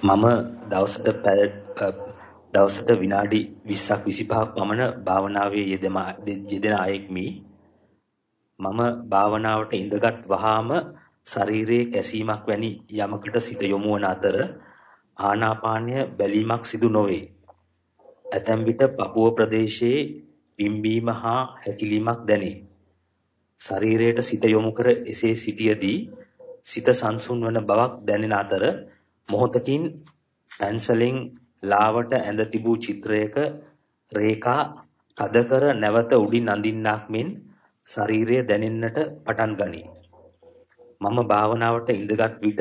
මම දවසට දවසට විනාඩි 20ක් 25ක් පමණ භාවනාවේ යෙදෙන අයෙක්මි. මම භාවනාවට ඉඳගත් වහාම ශරීරයේ කැසීමක් වැනි යමකට සිත යොමු වන අතර ආනාපානය බැලීමක් සිදු නොවේ. ඇතැම් විට පපුව ප්‍රදේශයේ පිම්බීම හා හැකිලීමක් දැනේ. ශරීරයට සිත යොමු කර එසේ සිටියේදී සිත සංසුන් වන බවක් දැනෙන අතර මොහොතකින් පැන්සලෙන් ලාවට ඇඳ තිබූ චිත්‍රයක රේඛා තද කර නැවත උඩින් අඳින්නක් මෙන් ශරීරය දැනෙන්නට පටන් ගනී. මම භාවනාවට ඉඳගත් විට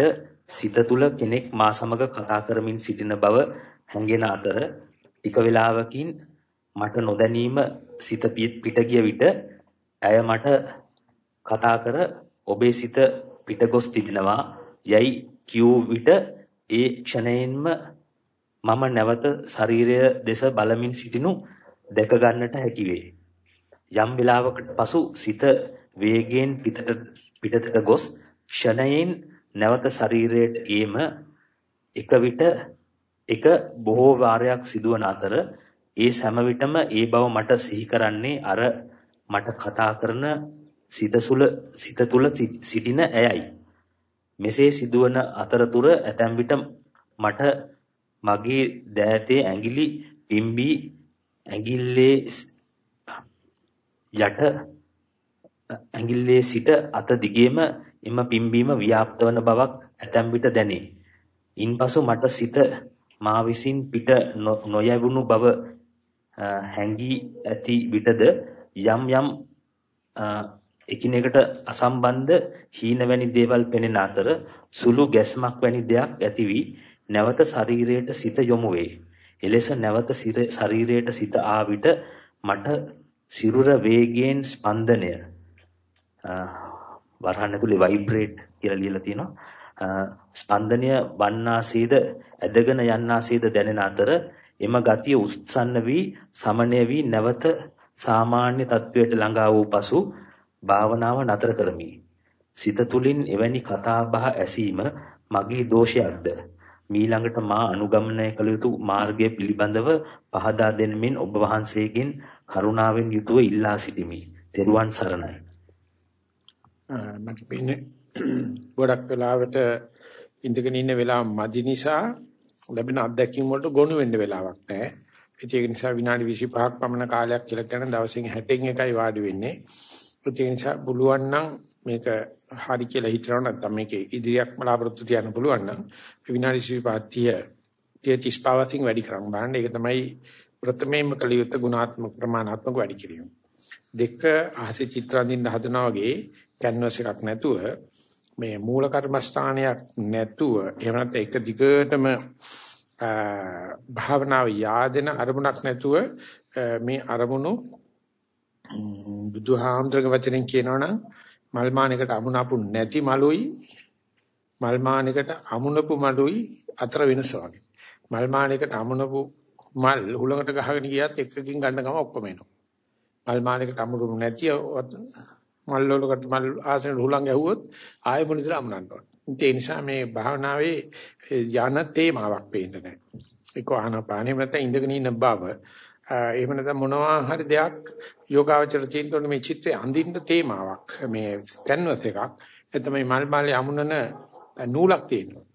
සිත තුළ කෙනෙක් මා සමග කතා කරමින් සිටින බව හැඟෙන අතර ටික වේලාවකින් මට නොදැනීම සිත පිට ගිය විට ඇය මට කතා කර ඔබේ සිත පිට ගොස් තිබෙනවා යයි කියූ විට ඒ ක්ෂණයෙන්ම මම නැවත ශරීරය දෙස බලමින් සිටිනු දැක ගන්නට හැකි වේ. යම් වෙලාවකට පසු සිත වේගයෙන් පිටට පිටතට ගොස් ක්ෂණයෙන් නැවත ශරීරයට ඒම එක විට එක බොහෝ වාරයක් සිදුවන අතර ඒ සෑම විටම ඒ බව මට සිහි කරන්නේ අර මට කතා කරන සිතසුල සිත තුල සිටින ඇයයි. මෙසේ සිදුවන අතරතුර ඇතැම් විට මට මගේ දෑතේ ඇඟිලි පිම්බී ඇඟිල්ලේ යට ඇඟිල්ලේ සිට අත දිගේම එම පිම්බීම ව්‍යාප්ත වන බවක් ඇතැම් විට දැනේ. ඉන්පසු මට සිත මා විසින් පිට නොයවුණු බව හැඟී ඇති විටද යම් යම් එකිනෙකට අසම්බන්ධ හීන වැනි දේවල් පෙනෙන අතර සුළු ගැස්මක් වැනි දෙයක් ඇති වී නැවත ශරීරයට සිත යොමු වේ. එලෙස නැවත ශරීරයට සිත ආ විට මට සිරුර වේගයෙන් ස්පන්දනය වරහන් ඇතුලේ ভাইබ්‍රේට් කියලා ලියලා තියෙනවා. ස්පන්දනය වන්නාසේද ඇදගෙන යන්නාසේද දැනෙන අතර එම ගතිය උත්සන්න වී සමනය වී නැවත සාමාන්‍ය තත්වයට ළඟා වූ පසු භාවනාව නතර කරමි. සිත තුලින් එවැනි කතා බහ ඇසීම මගේ දෝෂයක්ද? මීළඟට මා අනුගමනය කළ යුතු මාර්ගය පිළිබඳව පහදා දෙනමින් ඔබ වහන්සේගෙන් කරුණාවෙන් යුතුව ඉල්ලා සිටිමි. තෙරුවන් සරණයි. මට පේන්නේ ගොඩක් වෙලාවට ඉඳගෙන ඉන්න වෙලාව මදි නිසා ලැබෙන අත්දැකීම් වලට ගොනු වෙන්න වෙලාවක් නැහැ. ඒක නිසා විනාඩි 25ක් පමණ කාලයක් කියලා කියන දවසින් 60න් එකයි වාඩි වෙන්නේ. ඒක නිසා පුළුවන් නම් මේක හරි කියලා හිතනවා නැත්නම් මේකේ ඉදිරියක් බලාපොරොත්තු තියන්න පුළුවන් නම් විනාඩි 25 30 35 වැඩි කරන්න බලන්න. ඒක තමයි ප්‍රථමයෙන්ම කළ යුත්තේ ගුණාත්මක ප්‍රමාණාත්මක වැඩි කිරීම. දෙක අහසේ චිත්‍ර අඳින්න හදනවා වගේ කැන්වස් එකක් නැතුව මේ මූල කර්මස්ථානයක් නැතුව එහෙම නැත්නම් එක දිගටම භාවනාව yaadena අරමුණක් නැතුව මේ අරමුණු බුදුහාමුදුරගේ වචනෙන් කියනවනම් මල් මානයකට අමුණපු නැති මලුයි මල් මානයකට අමුණපු මලුයි අතර වෙනස වගේ. මල් මානයකට අමුණපු මල් හුලඟට ගහගෙන ගියත් එකකින් ගන්න ගම ඔක්කොම එනවා. මල් මානයකට අමුණු නැති මල් වලකට මල් ආසන හුලඟ ඇහුවොත් ආයෙ මොනිතර අමුණන්න ඕන. ඒ නිසා මේ භාවනාවේ යන තේමාවක් පේන්නේ නැහැ. ඒක ආනාපානෙ නැත්නම් ඉඳගෙන ඉන්න බව එහෙම නැත්නම් මොනවා හරි දෙයක් යෝගාවචර චින්තන මේ චිත්‍රයේ අඳින්න තේමාවක් මේ කැන්වස් එකක්. එතම මේ මල් මාලේ අමුණන නූලක් තියෙනවා.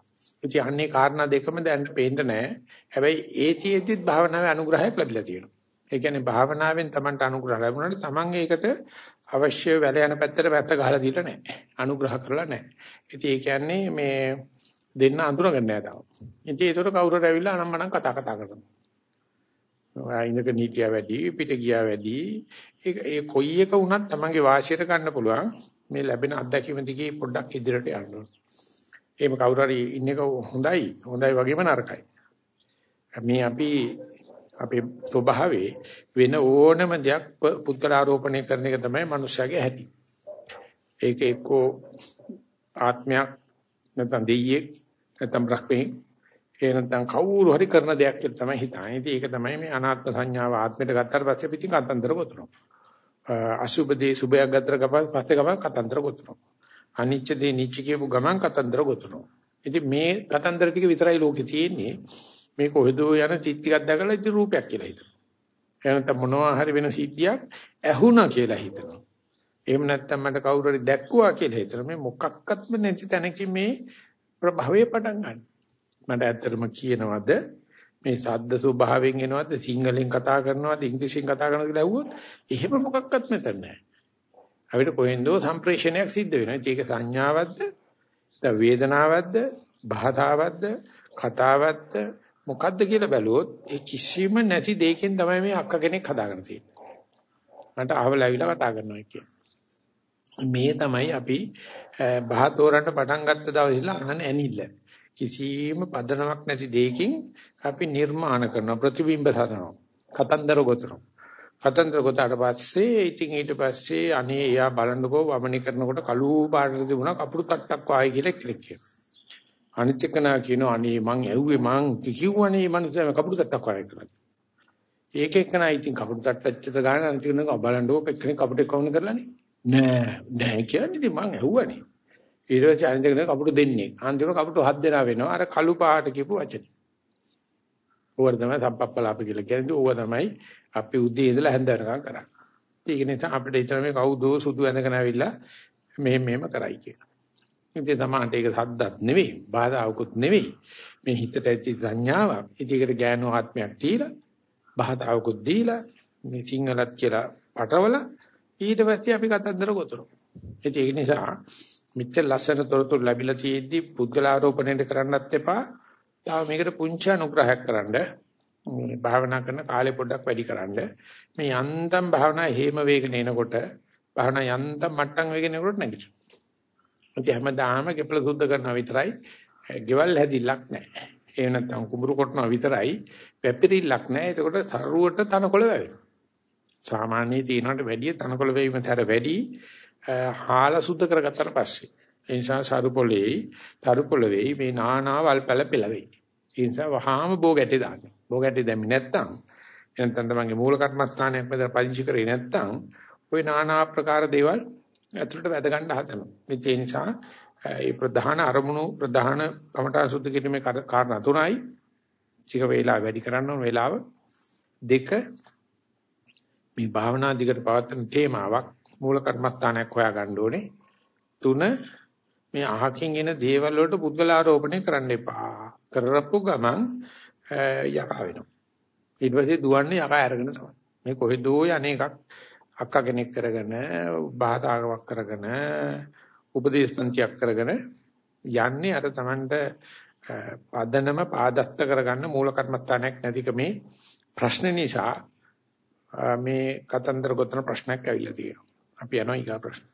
ඉතින් අන්නේ කාරණා දෙකම දැන් පේන්න නැහැ හැබැයි ඒතිෙද්දිත් භාවනාවේ අනුග්‍රහයක් ලැබිලා තියෙනවා. ඒ කියන්නේ භාවනාවෙන් Tamanට අනුග්‍රහ ලැබුණාට Taman ඒකට අවශ්‍ය වැල යන පැත්තට පැත්ත ගහලා දීලා නැහැ අනුග්‍රහ කරලා නැහැ ඉතින් ඒ කියන්නේ මේ දෙන්න අඳුරගන්න නැහැ තාම ඉතින් ඒතර කවුරුහරි ඇවිල්ලා අනම්මනම් කතා කතා කරනවා. ඉඳක නීතිය වැඩි පිට ගියා වැඩි ඒක ඒ කොයි එක වුණත් තමන්ගේ වාසියට ගන්න පුළුවන් මේ ලැබෙන අත්දැකීම දිගේ පොඩ්ඩක් ඉදිරියට යන්න ඕන. එහෙම කවුරු හරි ඉන්න එක හොඳයි හොඳයි වගේම නරකයි. මේ අපි අපේ ස්වභාවයේ වෙන ඕනම දෙයක් පුද්ගලාරෝපණය කරන එක තමයි මනුස්සයාගේ හැටි. ඒක එක්කෝ ආත්මයක් නැත්නම් දෙයියෙක් නැත්නම් බ්‍රහ්මෙක් ඒ නැත්නම් කවුරු හරි කරන දෙයක් කියලා තමයි හිතන්නේ. ඉතින් ඒක තමයි මේ අනාත්ම සංඥාව ආත්මයට ගත්තාට පස්සේ පිටින් කතන්දර ගොතනවා. අසුබදී සුබයක් ගත්තට පස්සේ ගමන් කතන්දර ගොතනවා. අනිච්ච දේ නිච්ච කියපු ගමන් කතන්දර ගොතනවා. ඉතින් මේ කතන්දර ටික විතරයි ලෝකේ තියෙන්නේ. මේ කොහෙදෝ යන චිත් ටිකක් දැකලා ඉතින් රූපයක් කියලා හිතනවා. එහෙනම් මොනවා හරි වෙන සිද්ධියක් ඇහුණා කියලා හිතනවා. එහෙම නැත්නම් මට කවුරු හරි දැක්කුවා කියලා හිතනවා. මේ මොකක්වත්ම නැති තැනකින් මේ ප්‍රභවය පටන් ගන්න. මට ඇත්තටම කියනවද මේ සද්ද ස්වභාවයෙන් එනවද සිංහලෙන් කතා කරනවද ඉංග්‍රීසියෙන් කතා කරනවද කියලා ඇහුවොත් එහෙම මොකක්වත් මෙතන නැහැ. අපිට කොහෙන්දෝ සම්ප්‍රේෂණයක් සිද්ධ වෙනවා. ඒක සංඥාවක්ද? වේදනාවක්ද? භාෂාවක්ද? කතාවක්ද? මොකද්ද කියලා බැලුවොත් ඒ කිසිම නැති දෙයකින් තමයි මේ අක්ක කෙනෙක් හදාගෙන තියෙන්නේ. මට ආවලාවිලා කතා කරනවා කියන්නේ. මේ තමයි අපි බහතෝරන්න පටන් ගත්ත දවසේ ඉඳලා අනන ඇනිල්ල. කිසිම පදනමක් නැති දෙයකින් අපි නිර්මාණ කරන ප්‍රතිබිම්බ සතනවා. කතන්දර ගොතනවා. කතන්දර ගොතාට පස්සේ ඉතින් ඊට පස්සේ අනේ එයා බලන්නකෝ වමනි කරනකොට කළු පාටට තිබුණා කපුරු තට්ටක් වායි කියලා ක්ලික් කරනවා. අනිත් එකනා කියනවා අනේ මං ඇහුවේ මං කිව්වනේ මනුස්සයා කපුරු තට්ටක් වායි කියලා. ඒක එක්කනා ඉතින් කපුරු තට්ටච්චත ගන්න අනිත් කෙනා බලන්නකෝ එක්කෙනෙක් කපුටෙක් කවුන කරලානේ. නෑ නෑ කියන්නේ ඉතින් මං ඇහුවනේ. ඊට පස්සේ අනිත් කෙනා කපුරු දෙන්නේ. අන්තිමට කපුරු හත් දෙනා වෙනවා. අර කළු පාට කියපු වචනේ. ඕවර තමයි සම්පප්පලාප කියලා කියන්නේ. ඕව තමයි අපි උදේ ඉඳලා හැන්ද වෙනකම් කරන්නේ. ඒක නිසා අපිට හිතන මේ කවුදෝ සුදු ඇඳගෙන ආවිල්ලා මෙහෙම මෙහෙම කරයි කියලා. ඉතින් තමයි ඒක සද්දත් නෙවෙයි, බාධාවකුත් නෙවෙයි. මේ හිතට ඇති සංඥාවක්. ඉතින් ඒකට ගෑනු ආත්මයක් තියලා, බාධාවකුත් දීලා, මේ සිංහලත් කියලා පටවල ඊට පස්සේ අපි කතන්දර ගොතනවා. ඒක නිසා මෙච්චර ලස්සන තොරතුරු ලැබිලා තියෙද්දි පුද්ගලාරෝපණයට කරන්නත් එපා. තාම මේකට පුංචි අනුග්‍රහයක් කරන්න මේ භාවනා කරන කාලේ පොඩ්ඩක් වැඩි කරන්න. මේ යන්තම් භාවනා හේම වේගන එනකොට භාවනා යන්තම් මට්ටම් වේගන එනකොට නැගිටිනවා. ඉතින් හැමදාම ගෙපල සුද්ධ කරනවා විතරයි, ගෙවල් හැදිලක් නැහැ. ඒ නැත්තම් කුඹුරු කොටනවා විතරයි, පැපිරිල්ලක් නැහැ. එතකොට තරුවට තනකොළ වැවෙනවා. සාමාන්‍ය තීනකට වැඩිය තනකොළ වේවීමතර වැඩි හාලා සුද්ධ කරගත්තට පස්සේ ඒ නිසා සරු පොළේ තරු පොළවේ මේ නානා වල් පැල පෙළවේ. ඒ නිසා වහාම බෝ ගැටේ දාන්න. බෝ ගැටේ දැම්මේ නැත්තම් එනතන තමන්ගේ මූල කර්මස්ථානයක් මැද පදිංචි කරේ නැත්තම් ওই නානා ආකාර දේවල් ඇතුළට වැද ගන්න හදනවා. මේ නිසා ඒ ප්‍රධාන අරමුණු ප්‍රධාන කමඨා සුද්ධ කිරීමේ කාරණා තුනයි. චික වේලා වැඩි කරන්න ඕන වේලාව දෙක මේ භාවනා දිගට පවත්වන තේමාවක් මූල කර්මස්ථානයක් හොයා ගන්න ඕනේ. තුන මේ අහකින් එන දේවල් වලට පුද්ගලාරෝපණය කරන්න එපා. කරරප්පු ගමන් යකා වෙනවා. ඊට පස්සේ දුවන්නේ යකා අරගෙන තමයි. මේ කොහෙදෝ යන්නේකක් අක්කා කෙනෙක් කරගෙන බාධාවක් කරගෙන උපදේශපන්තියක් කරගෙන යන්නේ අර Tamanට පදනම පාදස්ත කරගන්න මූල කර්මස්ථානයක් නැතිකමේ ප්‍රශ්න නිසා මේ කතන්දර ගොතන ප්‍රශ්නයක් ඇවිල්ලා තියෙනවා. අපි යනවා ඊගා ප්‍රශ්න.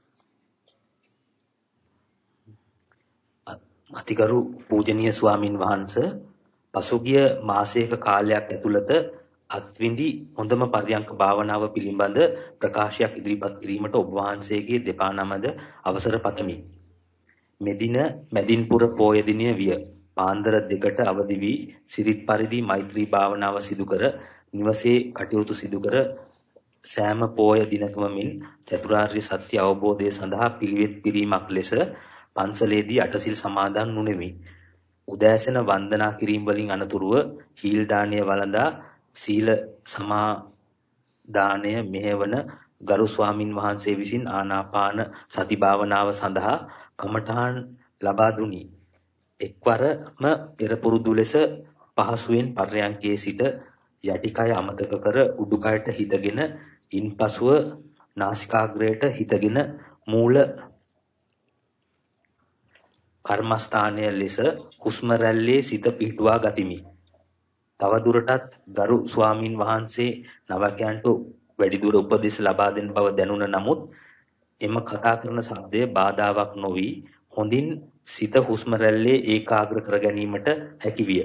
අතිගරු පූජනීය ස්වාමින් වහන්සේ පසුගිය මාසයක කාලයක් ඇතුළත අත්විඳි හොඳම පරියංක භාවනාව පිළිබඳ ප්‍රකාශයක් ඉදිරිපත් කිරීමට ඔබ වහන්සේගේ දෙපා නමද අවසර පතමි. මෙදින මැදින්පුර පෝය දිනය විය. පාන්දර දෙකට අවදි වී සිරිත් පරිදි මෛත්‍රී භාවනාව සිදු කර නිවසේ කටයුතු සිදු කර සෑම පෝය දිනකම මින් චතුරාර්ය සත්‍ය අවබෝධය සඳහා පිළිවෙත් පිරීමක් ලෙස පන්සලේදී අටසිල් සමාදන් නුනේමි. උදෑසන වන්දනා කිරීම වලින් අනතුරුව හීල් දාණය වළඳා සීල සමාදානය මෙහෙවන ගරු ස්වාමින් වහන්සේ විසින් ආනාපාන සති භාවනාව සඳහා කමඨාන් ලබා දුනි. එක්වරම පෙර පුරුදු ලෙස පහසුවෙන් පර්යංකයේ සිට යටිකය අමතක කර උඩුකයට හිතගෙන ඉන්පසුව නාසිකාග්‍රයට හිතගෙන මූල කර්මස්ථානය ලෙස හුස්ම රැල්ලේ සිත පිහිටුවා ගතිමි. තව දුරටත් ගරු ස්වාමින් වහන්සේ නවකයන්ට වැඩිදුර උපදෙස් ලබා දෙන බව දැනුණ නමුත් එම කතා කරන ශබ්දය බාධාවක් නොවි හොඳින් සිත හුස්ම රැල්ලේ ඒකාග්‍ර කර ගැනීමට හැකි විය.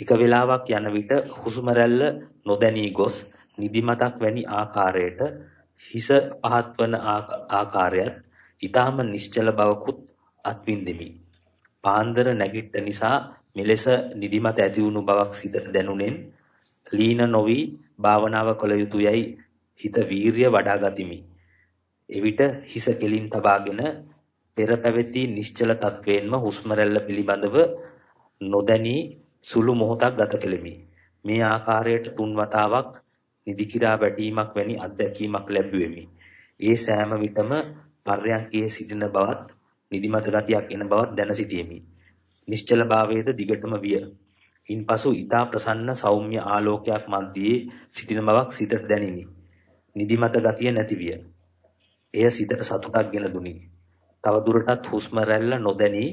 එක වේලාවක් යන විට හුස්ම රැල්ල නොදැනී ගොස් නිදිමතක් වැනි ආකාරයට හිස පහත්වන ආකාරයත් ඊටාම නිශ්චල බවකුත් අත්විඳෙමි. පාන්දර නැගිට නිසා මෙලෙස නිදිමත ඇති වුණු බවක් සිතට දැනුනෙන් ලීන නොවි භාවනාව කළ යුතුයයි හිත වීරිය වඩා ගතිමි. එවිට හිස කෙලින් තබාගෙන පෙර පැවති නිශ්චල තත්වයෙන්ම හුස්ම රැල්ල පිළිබඳව නොදැනී සුළු මොහොතක් ගත කෙලෙමි. මේ ආකාරයට තුන් වතාවක් නිදිකිරා වැටීමක් වැනි අත්දැකීමක් ලැබුවෙමි. ඒ සෑම විටම පර්යන්කයේ සිටින බවත් නිදිමත ගතියක් එන බවත් දැන සිටියෙමි. නිශ්චල භාවයේද දිගටම විය. ඉන්පසු ඊතා ප්‍රසන්න සෞම්‍ය ආලෝකයක් මැදියේ සිටින බවක් සිතට දැනිනි. නිදිමත ගතිය නැති විය. එය සිතට සතුටක් ගෙන දුනි. තව දුරටත් හුස්ම රැල්ල නොදැනී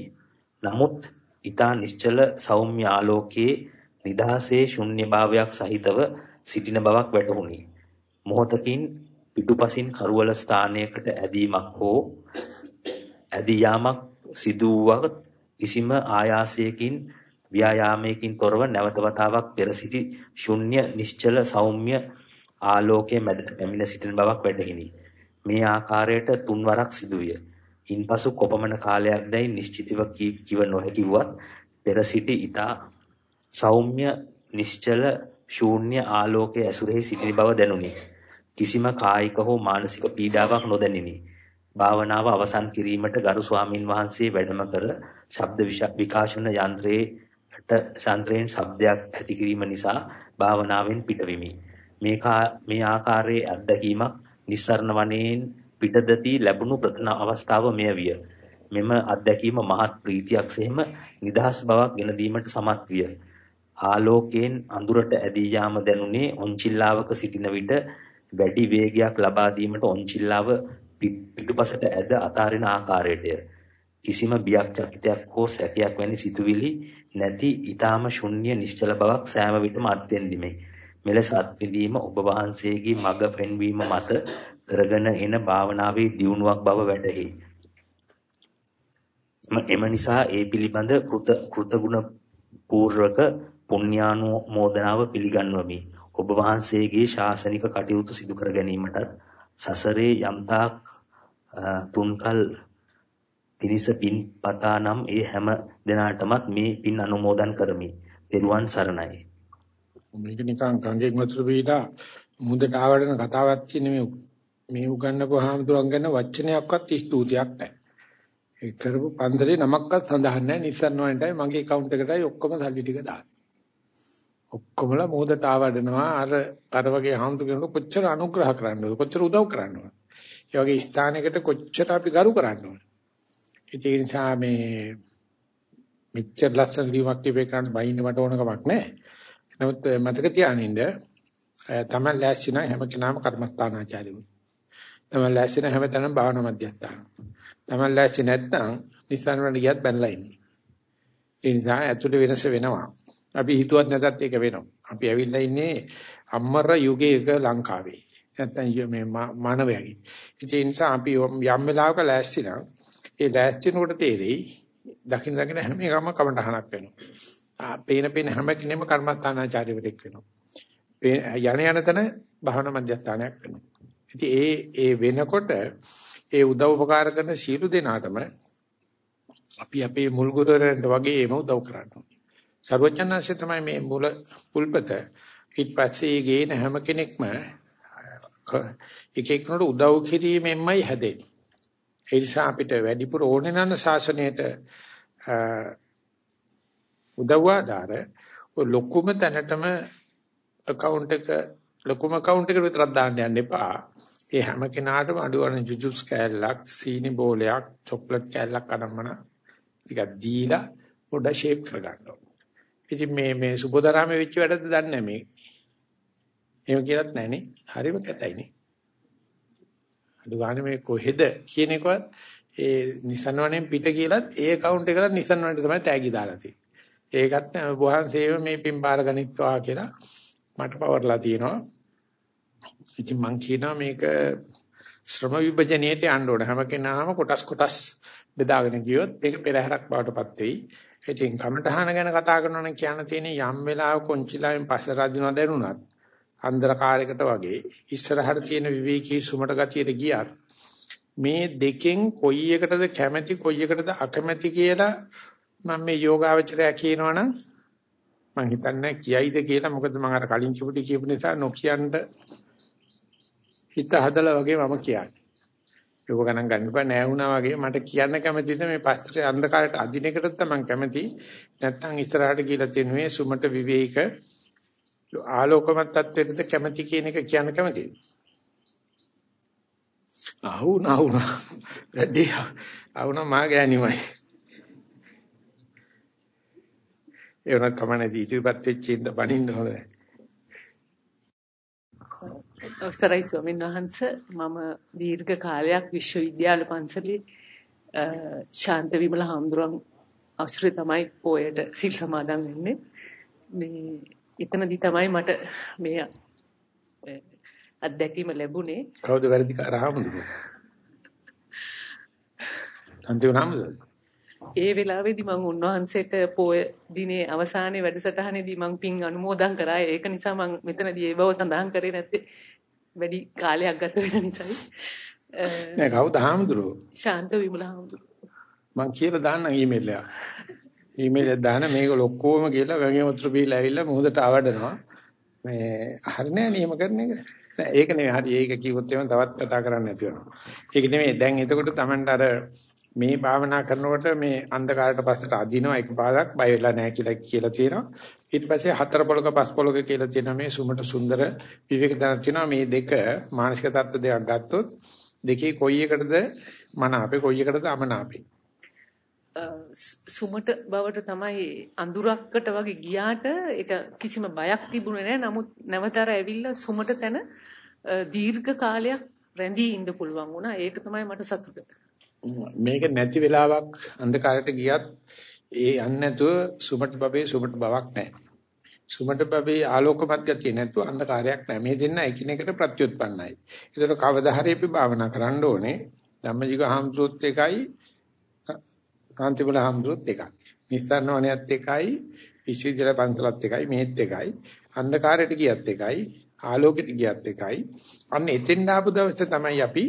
නමුත් ඊතා නිශ්චල සෞම්‍ය ආලෝකයේ නිදහසේ ශුන්‍යභාවයක් සහිතව සිටින බවක් වැටහුණි. මොහොතකින් පිටුපසින් කරවල ස්ථානයකට ඇදීමක් හෝ ඇදී යාමක් සිදු වුවත් කිසිම ආයාසයකින් ව්‍යායාමයකින් තොරව නැවත වතාවක් පෙර සිටි ශුන්‍ය නිශ්චල සෞම්‍ය ආලෝකයේ මැදට පැමිණ සිටින බවක් වැටහිනි. මේ ආකාරයට තුන්වරක් සිදුවිය. ඉන්පසු කොපමණ කාලයක් දැයි නිශ්චිතව කිව නොහැකි වුවත් පෙර සිටි ඊතා සෞම්‍ය නිශ්චල ශූන්‍ය ආලෝකයේ ඇසුරෙහි සිටින බව දැනුනි. කිසිම කායික හෝ මානසික පීඩාවක් නොදැනිනි. භාවනාව අවසන් කිරීමට ගරු ස්වාමින් වහන්සේ වැඩම කර ශබ්ද විකාශන යන්ත්‍රයේට යන්ත්‍රයෙන් ශබ්දයක් ඇති කිරීම නිසා භාවනාවෙන් පිටවෙමි. මේ මේ ආකාරයේ අත්දැකීමක් නිස්සරණ වනයේන් පිටදති ලැබුණු ප්‍රථම අවස්ථාව මෙය විය. මෙම අත්දැකීම මහත් ප්‍රීතියක් සෙහිම නිදහස් බවක් ගෙන දීමට සමත් විය. ආලෝකයෙන් අඳුරට ඇදී යාම දැනුනේ ඔන්චිල්ලාවක සිටින විට වැඩි වේගයක් ලබා දීමට ඔන්චිල්ලාව පිටුපසට ඇද අතාරින ආකාරයටය. කිසිම බියක් චකිතයක් හෝ සැකයක් වැනි සිතුවිලි නැති ඊටාම ශුන්‍ය නිශ්චල බවක් සෑම විටම අත්දෙන්දිමේ. මෙලෙස අත්විඳීම ඔබ වහන්සේගේ මඟ පෙන්වීම මත කරගෙන එන භාවනාවේ දියුණුවක් බව වැටහි. එම නිසා ඒ පිළිබඳ කෘත කෘතගුණ පූර්වක පුණ්‍යානුමෝදනාව පිළිගන්වමි. ඔබ වහන්සේගේ ශාසනික කටයුතු සිදු කර ගැනීමටත් සසරේ යම්තාක් තුන්කල් පිනිස පින් පතා නම් ඒ හැම දිනාටමත් මේ පින් අනුමෝදන් කරමි. ත්වන් සරණයි. මේක නිකන් ගංගෙන් වතුර බීලා මුදට ආවඩන කතාවක් තියෙන මේ මේ උගන්නපු හාමුදුරන් ගැන වචනයක්වත් ස්තුතියක් නැහැ. ඒ කරපු පන්දරේ නමක්වත් සඳහන් නැහැ. Nissan වයින්ටයි මගේ account එකටයි ඔක්කොම සල්ලි ටික දාන්නේ. ඔක්කොමලා මොහොතට ආවඩනවා අර අර වගේ හාමුදුරන්ට කොච්චර අනුග්‍රහ කරන්නවද කොච්චර උදව් කරන්නවද ඒ වගේ ස්ථානයකට කොච්චර අපි ගරු කරන්නවද ඒ නිසා මේ මෙච්චර ලස්සන ලියුමක් තිබේ කරන්න බයින්න මට ඕන කමක් නැහැ නමුත් මතක තියානින්න තමයි ලෑස්ති නම් හැම කෙනාම කර්මස්ථානාචාර්යවරු තමයි ලෑස්ති නම් හැම තැනම භාවනා මධ්‍යස්ථාන තමයි ලෑස්ති නැත්නම් නිසන් වල ගියත් බැනලා ඉන්නේ ඒ නිසා ඇතුළේ වෙනස වෙනවා අපි හිතුවත් නැතත් ඒක වෙනවා. අපි ඇවිල්ලා ඉන්නේ අම්මර යුගයක ලංකාවේ. නැත්තම් මේ මානවයාගේ. ඒ නිසා අපි යම් වෙලාවක ලෑස්ති නම් ඒ ලෑස්තිනකොට තේරෙයි දකින්න දකින්න හැම එකම කමටහනක් වෙනවා. පේන පේන හැම කෙනෙම කර්මස්ථානාචාර්යවරයෙක් වෙනවා. යණ යන තැන භවන මධ්‍යස්ථානයක් වෙනවා. ඉතින් ඒ ඒ වෙනකොට ඒ උදව් උපකාර කරන සීළු දෙනාටම අපි අපේ මුල් ගුරුවරයන්ට වගේ එම උදව් කරනවා. සර්වඥාන්සේ තමයි මේ මුල පුල්පත ඊට පස්සේ ගේන හැම කෙනෙක්ම එක එක්කනට උදව් කිරීමෙන්මයි හැදෙන්නේ. ඒ නිසා අපිට වැඩිපුර ඕනේ නැන ශාසනයට උදව් ආධාර ලොකුම තැනටම account එක ලොකුම account එකට විතරක් දාන්න යන්න එපා. ඒ හැම කෙනාටම අඩුවන ජුජුස් කෑල්ලක්, සීනි බෝලයක්, චොක්ලට් කෑල්ලක් අනම්මන ටිකක් දීලා පොඩ ෂේප් කරගන්න ඕනේ. ඉතින් මේ මේ සුබෝධරාමේ වෙච්ච වැඩද දන්නේ නැහැ මේ. එහෙම කියලත් නැහැ නේ. හරිම කැතයිනේ. අඩු ගන්න මේ කොහෙද කියන එකවත් ඒ නිසන්වණෙන් පිට කියලත් ඒ account එකට නිසන්වණට තමයි තෑගි දාලා තියෙන්නේ. ඒකත් නෑ වහන්සේව මේ පින් බාර ගනිත්වා කියලා මට පවර්ලා තියෙනවා. ඉතින් මං කියනවා මේක ශ්‍රම විභජනයේට යන්න ඕන. හැම කෙනාම කොටස් කොටස් බෙදාගෙන ගියොත් මේක පෙරහැරක් බවටපත් වෙයි. ඉතින් කමඨහන ගැන කතා කරනවා නම් කියන්න තියෙන්නේ යම් වෙලාවක කොන්චිලාවෙන් පස්සේ රදිනවා දැනුණත් අන්ධකාරයකට වගේ ඉස්සරහට තියෙන විවේකී සුමට ගතියට ගියත් මේ දෙකෙන් කොයි එකටද කැමැති කොයි එකටද අකමැති කියලා මම මේ යෝගාවචරය කියනවනම් මම හිතන්නේ කියයිද කියලා මොකද මම අර කලින් කිව්ව ටි කියපු නිසා නොකියන්න හිත හදලා වගේ මම කියන්නේ. ඒක ගණන් ගන්න බෑ නෑ වුණා වගේ මට කියන්න කැමතිද මේ පස්සට අන්ධකාරයට අදින එකට තමයි කැමති. නැත්තම් ඉස්සරහට කියලා තියෙන මේ සුමට විවේක ආලෝකමත් තත්ත්වෙටද කැමති කියන එක කියන්න කැමතිද? අහුන අහුන වැඩි අහුන මා ගෑනිමයි. ඒ වුණත් කමන්නේ ඉතිරිපත් වෙච්ච ඉඳ බණින්න හොඳයි. අවසරයි ස්වාමීන් වහන්ස. මම දීර්ඝ කාලයක් විශ්වවිද්‍යාල පන්සලේ ශාන්ත විමල හාමුදුරන් අවසරේ තමයි පොයට සිල් සමාදන් වෙන්නේ. මේ එතනදී තමයි මට මේ අත්දැකීම ලැබුණේ. කවුද වැඩිකාර හාමුදුරුවෝ? අන්තිම හාමුදුරුවෝ? ඒ වෙලාවේදී මම උන්වහන්සේට පොය දිනේ අවසානයේ වැඩසටහනේදී මම පින් අනුමෝදන් කරා. ඒක නිසා මම මෙතනදී ඒ බව සඳහන් කරේ නැත්තේ වැඩි කාලයක් ගත වෙන නිසායි. නෑ කවුද හාමුදුරුවෝ? ශාන්ත විමල හාමුදුරුවෝ. මං කියලා දාන්නම් ඊමේල් එක. ඊමේල් එක දාන මේගොල්ලෝ ඔක්කොම කියලා වැගේ වතුර බීලා ඇවිල්ලා මොහොතට අවඩනවා. මේ හරි නෑ නියම කරන එක. ඒක නෙවෙයි හරි ඒක කිව්වොත් එමන් තවත් කතා කරන්න නැති වෙනවා. ඒක නෙමෙයි දැන් එතකොට Tamanට අර මේ භාවනා කරනකොට මේ අන්ධකාරයට පස්සට අදිනවා එකපාරක් බය වෙලා නැහැ කියලා කියලා තියෙනවා. ඊට පස්සේ හතර පොලක පහ පොලක කියලා තියෙන මේ සුමට සුන්දර විවේක දනක් තියෙනවා. මේ දෙක මානසික தত্ত্ব දෙකක් ගත්තොත් දෙකේ කොයි එකටද මන අපේ කොයි එකටද අමන අපේ. සුමට බවට තමයි අඳුරක්කට වගේ ගියාට ඒක කිසිම බයක් තිබුණේ නැහැ. නමුත් නැවතර ඇවිල්ලා සුමට තන දීර්ඝ කාලයක් රැඳී ඉන්න පුළුවන් වුණා. ඒක තමයි මට සතුට. මේක නැති වෙලාවක් අන්ධකාරයට ගියත් ඒ යන්නේ නැතුව සුමට බබේ සුමට බවක් නැහැ. සුමට බබේ ආලෝකමත් ගතිය නැතුව අන්ධකාරයක් නැහැ. මේ දෙන්න එකිනෙකට ප්‍රත්‍යুৎපන්නයි. ඒතර කවදා හරි අපි භාවනා කරන්න ඕනේ. ධම්මජික හාමුදුරුවොත් එකයි කාන්තිබල හාමුදුරුවොත් එකයි. නිස්සාරණ වණයත් එකයි විශ්වවිද්‍යාල පන්සලත් එකයි මේත් එකයි. අන්ධකාරයට ගියත් එකයි ආලෝකයට ගියත් එකයි. අන්න එතෙන් ආපු දවසේ තමයි අපි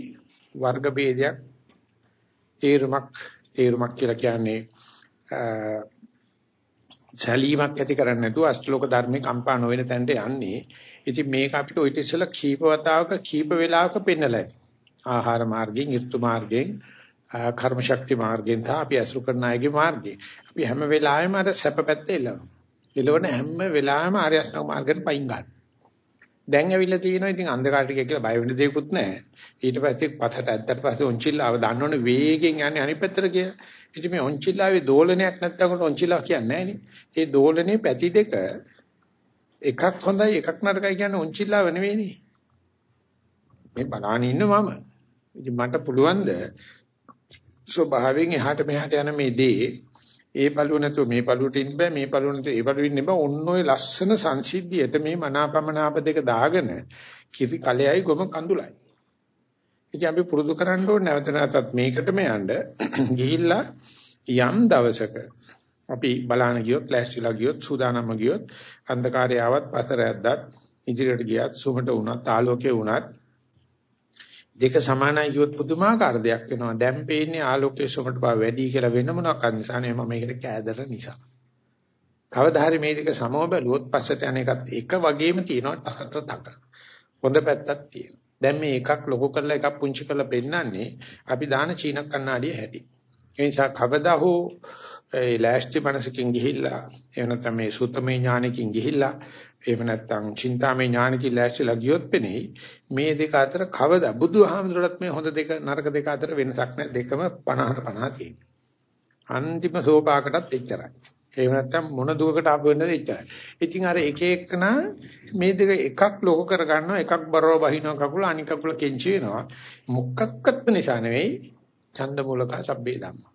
වර්ග ભેදයක් තේරුමක් තේරුමක් කියලා කියන්නේ සැලීමක් ඇති කරන්නේ නැතුව අෂ්ටලෝක ධර්මයේ කම්පා නොවන තැනට යන්නේ. ඉතින් මේක අපිට ඔය ඉතිසල කීප වතාවක කීප වෙලාවක පෙන්නලා ඇති. ආහාර මාර්ගයෙන්, ඍතු මාර්ගයෙන්, කර්ම ශක්ති මාර්ගයෙන් තා අපි අසුරු කරන අයගේ මාර්ගය. අපි හැම වෙලාවෙම අර සැප පැත්ත එළවනවා. එළවන හැම වෙලාවෙම ආර්ය අෂ්ටාංග මාර්ගයට පයින් ගන්නවා. දැන් ඇවිල්ලා තියෙනවා ඉතින් අන්ධකාර ටික කියලා බය වෙන්න දෙයක්වත් නැහැ. ඊට පස්සේ පස්සට ඇත්තට පස්සේ ඔන්චිල්ලාව දන්නවනේ වේගෙන් යන්නේ අනිත් පැත්තට කියලා. ඉතින් මේ ඔන්චිල්ලාවේ දෝලනයක් නැත්තම් කොට ඔන්චිල්ලාව කියන්නේ නැහැ ඒ දෝලනේ පැති දෙක එකක් හොඳයි එකක් නරකයි කියන්නේ ඔන්චිල්ලාව නෙවෙයිනේ. මේ බලාගෙන ඉන්න මම. ඉතින් මට පුළුවන් ද ස්වභාවයෙන් එහාට මෙහාට යන මේ දේ ඒ බලුව නැතුව මේ බලුවට ඉන්න බෑ මේ බලුව නැතුව ඒ බලුවට ඉන්න බෑ. ඔන්න ඔය ලස්සන සංසිද්ධියට මේ මනාපමනාප දෙක දාගෙන කිරි කලෙයි ගොම කඳුලයි. ඉතින් අපි පුරුදු කරන්න ඕනේ නැවත නැවතත් මේකටම යන්න. ගිහිල්ලා යම් දවසක අපි බලන්න ගියොත් ලෑස්තිලා ගියොත් සූදානම්ම ගියොත් අන්ධකාරය ආවත් පතරයක්දත් ඉදිරියට ගියත් සුමට වුණත් ආලෝකේ වුණත් දෙක සමානයි කියොත් පුදුමාකාර දෙයක් වෙනවා. දැන් පේන්නේ ආලෝකයේ සුමට බව වැඩි කියලා වෙන මොනක් නිසා නේ මම මේකට කෑදර නිසා. කවදා හරි මේ දෙක සමව බැලුවොත් පස්සට යන එකත් එක වගේම තියෙනවා තහතර තක. හොඳ පැත්තක් තියෙනවා. දැන් මේ එකක් ලොකු කරලා එකක් පුංචි කරලා පෙන්නන්නේ අපි දාන චීන කන්නාඩිය හැටි. ඒ නිසා කවදා හෝ ඒ ලෑස්ති මනසකින් ගිහිල්ලා එහෙම නැත්නම් මේ සූත්‍රමය ඥානකින් ගිහිල්ලා එහෙම නැත්නම් චින්තාමය ඥානකින් ලෑස්තිලා ගියොත් පෙනෙයි මේ දෙක අතර කවදා බුදුහාමුදුරට මේ හොඳ දෙක නරක දෙක අතර වෙනසක් නැහැ දෙකම 50ට 50 තියෙනවා. අන්තිම සෝපාකටත් එච්චරයි. එහෙම නැත්නම් මොන දුකකට ආපු වෙන්නද එච්චරයි. ඉතින් අර එක එකන මේ දෙක එකක් ලොක කර ගන්නවා එකක් බරව බහිනවා කකුල අනික කකුල කෙන්චි වෙනවා. මොකක්වත් නිසා නෙවෙයි ඡන්ද මූලක සබ්බේ ධම්ම.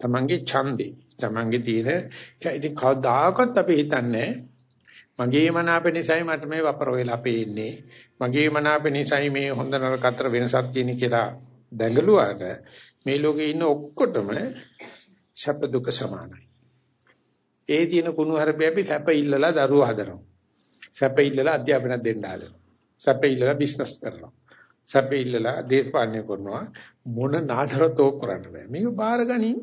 තමන්ගේ ඡන්දේ තමන්ගේ තියෙන ඉතින් කවදාකවත් අපි හිතන්නේ මගේ මනාප නිසායි මට මේ වපර වෙලා පේන්නේ. මගේ මනාප නිසායි මේ හොඳ නරක අතර වෙනසක් තියෙන කියලා දැඟලුවාට මේ ලෝකේ ඉන්න ඔක්කොටම සැප දුක සමානයි. ඒ තියෙන කුණු හරපෙ අපි සැප ඉල්ලලා දරුවෝ හදනවා. සැප ඉල්ලලා අධ්‍යාපනයක් දෙන්න හදනවා. සැප ඉල්ලලා බිස්නස් කරනවා. සැප ඉල්ලලා දේශපාලනය කරනවා. මොන නාතරතෝ කරන්න බෑ. මේක බාරගනින්.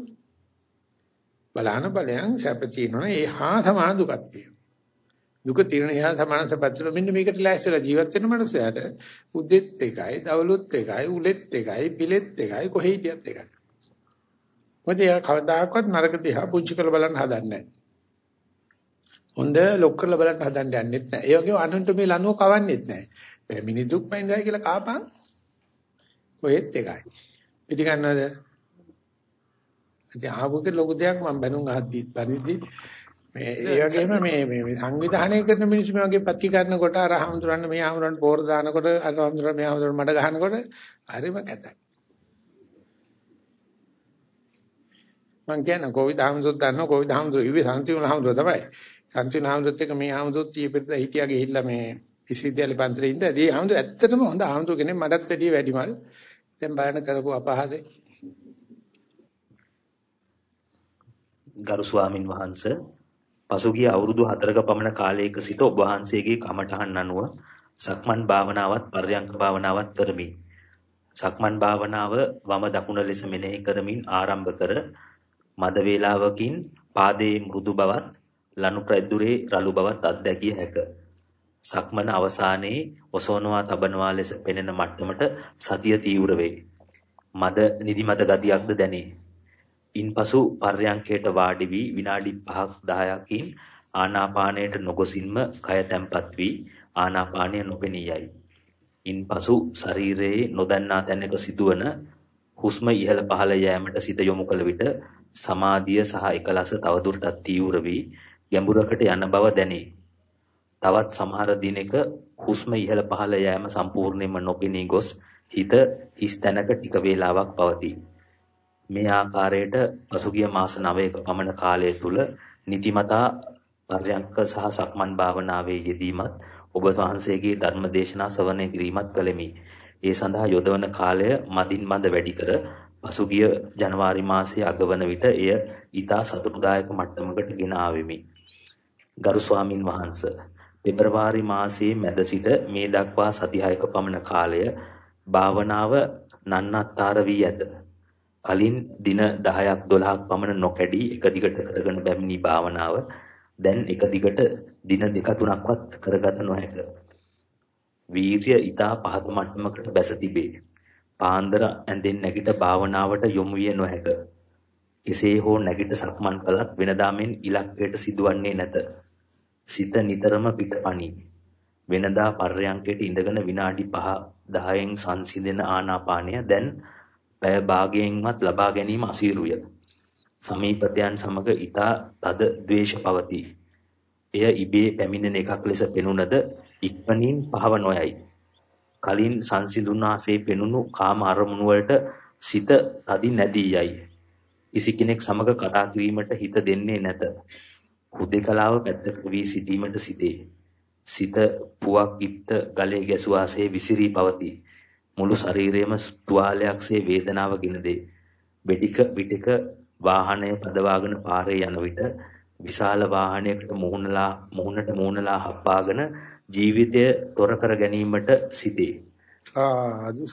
බලහන බලයන් සැප තියෙනවා. ඒ හා සමාන දුකක් තියෙනවා. දුක తీරන එහා සමානස පැත්තට මෙන්න මේකට ලෑස්තිලා ජීවත් වෙන මනුස්සයාට උදෙත් එකයි, දවලුත් එකයි, උලෙත් එකයි, පිලෙත් එකයි, කොහේ හිටියත් එකයි. මොකද එයා කවදාකවත් නරක දිහා පුංචි කරලා බලන්න හදන්නේ නැහැ. හොඳ ලොක් කරලා බලන්න හදන්න යන්නෙත් නැහැ. ඒ වගේම අනුන්ට මේ ලනුව කවන්නෙත් නැහැ. මිනිදුක් පයින්ගයි කියලා කාපන් කොහෙත් එකයි. පිටිගන්නවද? ඉතින් ආපුක ලොකු දෙයක් මම බැනුම් අහද්දි පරිදි මේ ඒ වගේම මේ මේ සංවිධානය කරන මිනිස්සු මේ වගේ පැති කරනකොට අර හඳුරන්න මේ හඳුරන්න පෝර දානකොට අර හඳුරන්න මේ හඳුරන්න මඩ ගහනකොට හරිම කැතයි. මං කියන කොවිද හඳුරත් දන්නවා කොවිද හඳුර ඉවි සංතිවල හඳුර තමයි. සංතිවල හඳුරත් එක මේ හඳුරත් ඊපෙරද හිටියා ගිහිල්ලා මේ විශ්වවිද්‍යාලේ පන්සලේ ඉඳලා ඒ හඳුර ඇත්තටම හොඳ හඳුර කෙනෙක් මටත් වැඩිය වැඩිමල්. දැන් බලන්න කරපු අපහාසෙ ගරු ස්වාමින් වහන්සේ පසුගිය අවුරුදු 4ක පමණ කාලයක සිට ඔබ වහන්සේගේ කමඨහන් අනුව සක්මන් භාවනාවත් පර්යංක භාවනාවත් කරමි. සක්මන් භාවනාව වම දකුණ ලෙස මෙනෙහි කරමින් ආරම්භ කර මද වේලාවකින් පාදයේ මෘදු බවත් ලනු ප්‍රැදුරේ රළු බවත් අත්දැකිය හැක. සක්මන අවසානයේ ඔසවනවා තබනවා ලෙස පෙනෙන මට්ටමට සතිය තීව්‍ර වේ. මද නිදිමත ගතියක්ද දැනේ. ඉන්පසු පර්යංකයට වාඩි වී විනාඩි 5ක් 10කින් ආනාපානයට නොගොසින්ම කය තැම්පත් වී ආනාපානය නොපෙනී යයි. ඉන්පසු ශරීරයේ නොදන්නා තැනක සිදුවන හුස්ම ඉහළ පහළ යෑමට සිත යොමු කළ විට සමාධිය සහ එකලස තවදුරටත් තීව්‍ර වී ගැඹුරකට යන බව දැනේ. තවත් සමහර දිනක හුස්ම ඉහළ පහළ යෑම සම්පූර්ණයෙන්ම නොපෙනී ගොස් හිත හිස් තැනක ටික වේලාවක් පවතී. මේ ආකාරයට පසුගිය මාස 9ක පමණ කාලය තුල නිතිමතා පර්යංක සහ සක්මන් භාවනාවේ යෙදීමත් ඔබ වහන්සේගේ ධර්ම දේශනා ශ්‍රවණය කිරීමත් කළෙමි. ඒ සඳහා යොදවන කාලය මදින් මද වැඩි කර පසුගිය ජනවාරි මාසයේ අගවන විට එය ඊතා සතුටුදායක මට්ටමකට ගෙන ආවෙමි. ගරු ස්වාමින් වහන්සේ පෙබරවාරි මාසයේ මැද සිට මේ දක්වා සති 6ක පමණ කාලය භාවනාව නන්නත්තර වී ඇත. කලින් දින 10ක් 12ක් පමණ නොකැඩී එක දිගට කරගෙන බැමිණි භාවනාව දැන් එක දිගට දින දෙක තුනක්වත් කරගත නොහැක. වීර්ය ඊතා පහත මට්ටමකට බැස තිබේ. පාන්දර ඇඳෙන් නැගිට භාවනාවට යොමු විය නොහැක. කෙසේ හෝ නැගිට සක්මන් කළත් වෙනදා මෙන් ඉලක්කයට සිදුවන්නේ නැත. සිත නිතරම පිටපණි. වෙනදා පර්යංකයට ඉඳගෙන විනාඩි 5 10න් සංසිඳෙන ආනාපානය දැන් පැය භාගයෙන්වත් ලබා ගැනීම අසීරුය. සමීපතයන් සමග ඊතා තද ද්වේෂ පවතී. එය ඉබේ පැමිණෙන එකක් ලෙස පෙනුනද ඉක්මනින් පහව නොයයි. කලින් සංසිඳුනාසේ පෙනුණු කාම අරමුණු වලට සිත තදින් නැදී යයි. කිසි කෙනෙක් සමග කතා කිරීමට හිත දෙන්නේ නැත. හුදේකලාව පැත්තකට වී සිටීමට සිටේ. සිත පුවක් ගිත්ත ගලේ ගැසුවාසේ විසිරී පවතී. මුළු ශරීරයම තුවාලයක්සේ වේදනාව ගෙන දේ. වෙඩික පිටික වාහනය පදවාගෙන පාරේ යන විට විශාල වාහනයකට මුහුණලා මුහුණට මුහුණලා හප්පාගෙන ජීවිතය තොර කර ගැනීමට සිටේ. සාදු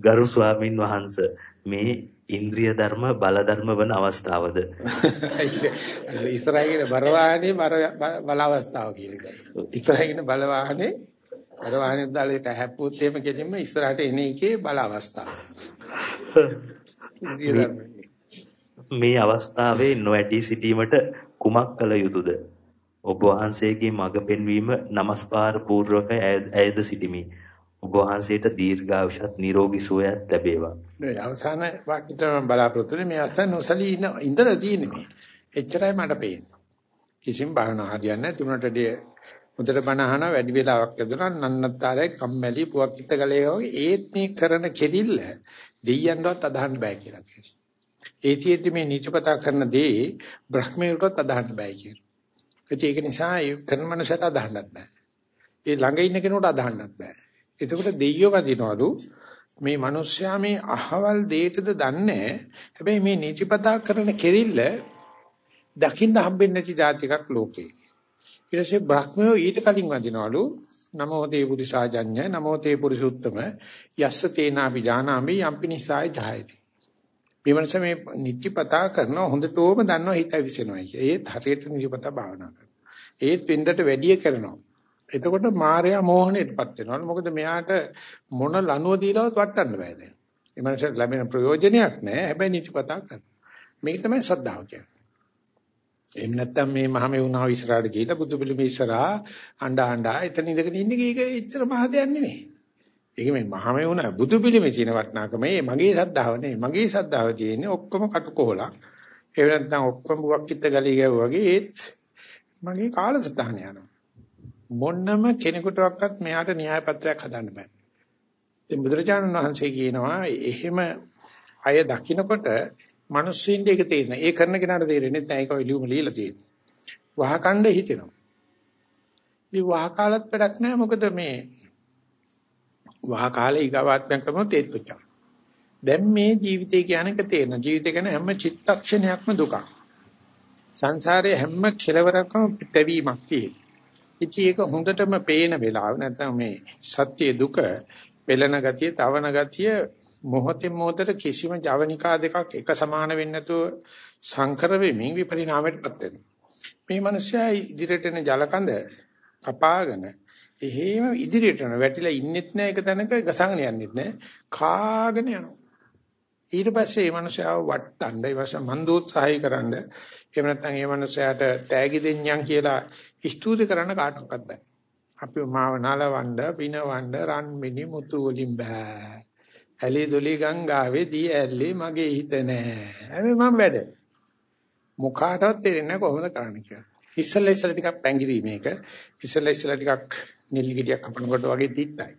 ගරු ස්වාමින් වහන්සේ මේ ඉන්ද්‍රිය ධර්ම බල ධර්ම වන අවස්ථාවද ඉස්සරහින් බර වාහනේ බල අවස්ථාව එක. ඉස්සරහින් බල වාහනේ අර වාහනේ දාලා ඒක හැප්පුවොත් එහෙම කෙලින්ම ඉස්සරහට එන එකේ බල අවස්ථාව. මේ අවස්ථාවේ නොඇටි සිටීමට කුමක් කළ යුතුද? ඔබ වහන්සේගේ මඟ පෙන්වීම নমස්කාර පූර්වක ඇයද සිටිමි. ඔබ වහන්සේට දීර්ඝායුෂත් නිරෝගී සුවයත් ලැබේවා. මේ අවසාන වාක්‍යයට මම බලාපොරොත්තු වෙන්නේ මේ අවස්ථාවේ නොසලී ඉඳලා තියෙන්නේ මේ. එච්චරයි මට පේන්නේ. කිසිම බාහන හරියන්නේ නැහැ. තුනට මුදට බණ අහන වැඩි වෙලාවක් යදුනා නන්නත්තරයි කම්මැලි පුවක් කිත්ත ගලේ වගේ ඒත් මේ කරන කෙලිල්ල දෙයියන්වත් අදහන්න බෑ කියලා කියනවා. ඒතියෙදි මේ නිචපතා කරන දේ බ්‍රහ්මයටවත් අදහන්න බෑ කියනවා. ඒක නිසා ඒ කරන මනසට අදහන්නත් බෑ. ඒ ළඟ ඉන්න කෙනෙකුට අදහන්නත් බෑ. එතකොට දෙයියෝ වදිනවලු මේ මිනිස්සයා මේ අහවල් දෙයටද දන්නේ හැබැයි මේ නිචපතා කරන කෙලිල්ල දකින්න හම්බෙන්නේ නැති જાතිකක් ලෝකේ. ඊට පස්සේ බ්‍රහ්මයෝ ඊට කලින් වදිනවලු නමෝ තේ පුරිසාජඤ්ඤ නමෝ තේ පුරිසුත්තම යස්ස තේනාපි ජානාමි යම්පි නිසාය ජායති මේ මනස මේ නිත්‍යපතා කරන හොඳටම දන්නවා හිත විසෙනවා කිය. ඒත් හරියට නිත්‍යපතා භාවනා කරනවා. ඒත් වෙන්දට වැඩි කරනවා. එතකොට මායя මෝහණයටපත් වෙනවා. මොකද මෙයාට මොන ලනුව දීලවත් වටන්න බෑ දැන්. මේ මනසට ලැබෙන ප්‍රයෝජනයක් නැහැ. හැබැයි නිත්‍යපතා කරනවා. මේක තමයි ශ්‍රද්ධාව කියන්නේ. එහෙම නැත්නම් මේ මහමෙවුනාව ඉස්සරහට ගිහිල්ලා බුදු පිළිම ඉස්සරහා අඬා අඬා එතන ඉඳගෙන ඉන්නේ කීක එච්චර මහ දෙයක් නෙමෙයි. ඒක මේ මහමෙවුනා බුදු පිළිමේ තියෙන වටිනාකම මේ මගේ සද්ධාව නෙමෙයි. මගේ සද්ධාව තියෙන්නේ ඔක්කොම කටුකොහලක්. ඒ නැත්නම් ඔක්කොම බුවක් කිත්ත ගලී ගැව්වා වගේ ඒත් මගේ කාලසටහන යනවා. මොන්නම කෙනෙකුටවත් මෙයාට න්‍යාය පත්‍රයක් හදන්න බෑ. ඉතින් බුදුරජාණන් වහන්සේ කියනවා එහෙම අය දකින්නකොට මිනිස්සුන්ට ඒක තේරෙනවා. ඒ කරන කෙනාට තේරෙන්නේ නැහැ. ඒක ඔය ලියුම ලියලා තියෙන්නේ. වහකණ්ඩ හිතෙනවා. මේ වහකාලත් වැඩක් නැහැ. මොකද මේ වහකාලේ ඊගාවාත්මයක් කරනොත් ඒත් පුච්චා. දැන් මේ ජීවිතය කියන එක තේරෙන. ජීවිතය ගැන හැම චිත්තක්ෂණයක්ම දුකක්. සංසාරයේ හැම කෙලවරකම පිටවීමක් තියෙනවා. ඉතින් ඒක හොඳටම පේන වෙලාව නැත්නම් මේ සත්‍ය දුක, පෙළෙන ගතිය, තවන ගතිය මොහොතෙන් මොහොතට කිසිම ජවනිකා දෙකක් එක සමාන වෙන්නේ නැතුව සංකර වෙමින් විපරිණාමයටපත් වෙනවා. මේ මිනිස්සයා ඉදිරියට එන ජලකඳ කපාගෙන එහෙම ඉදිරියට යන වැටිලා ඉන්නෙත් නෑ එක තැනක ගසගෙන යන්නෙත් නෑ කාගෙන යනවා. ඊට පස්සේ මේ මිනිස්සයා වට්ටන්න ඒ වගේ මන්දෝත්සාහය කරන්න එහෙම නැත්නම් මේ මිනිස්සයාට තෑගි දෙන්නම් කියලා ස්තුති කරන්න කාටවත් බෑ. අපි මාව නලවන්න, පිනවන්න, රන් මිනි මුතු වලින් බෑ. ඇලි දොලි ගංගාවේ දී ඇල්ලේ මගේ හිත නෑ. හැබැයි මම වැඩ. මොකාටවත් තේරෙන්නේ කොහොමද කරන්න කියලා. ඉස්සෙල්ලා ඉස්සෙල්ලා ටිකක් පැංගිරි මේක. ඉස්සෙල්ලා ඉස්සෙල්ලා ටිකක් නෙල්ලි ගෙඩියක් කපනකොට වගේ තිත්තයි.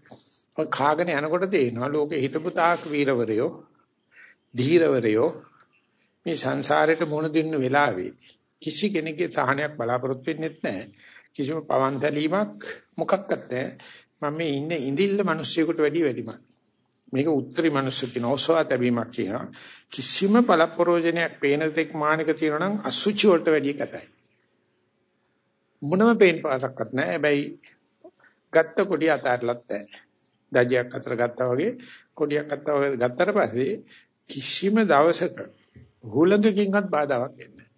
ඔය කාගෙන යනකොට තේරෙනවා ලෝකේ හිටපු තාක් වීරවරයෝ, ධීරවරයෝ මේ සංසාරයට මුහුණ දෙන්න වෙලාවේ කිසි කෙනෙක්ගේ සහනයක් බලාපොරොත්තු වෙන්නෙත් නැහැ. කිසිම පවන්තලීමක් මොකක්වත් නැහැ. මම මේ ඉන්නේ ඉඳිල්ල මිනිස්සුෙකුට වැඩි වැඩිමයි. මේක උත්තරී මනුස්ස කියන ඔසවා තැබීමක් කියනවා. කිසිම පළප්‍රෝජනයක් පේන දෙයක් මානක තියෙනවා නම් අසුචි වලට වැඩිය කතයි. මොනම පේන පාසක්වත් නැහැ. හැබැයි ගත්ත කොඩිය අතාරලත් නැහැ. දජයක් අතර ගත්තා වගේ කොඩියක් අත්තා වගේ ගත්තට පස්සේ කිසිම දවසක හුලඟකින්වත් බාධාවක් එන්නේ නැහැ.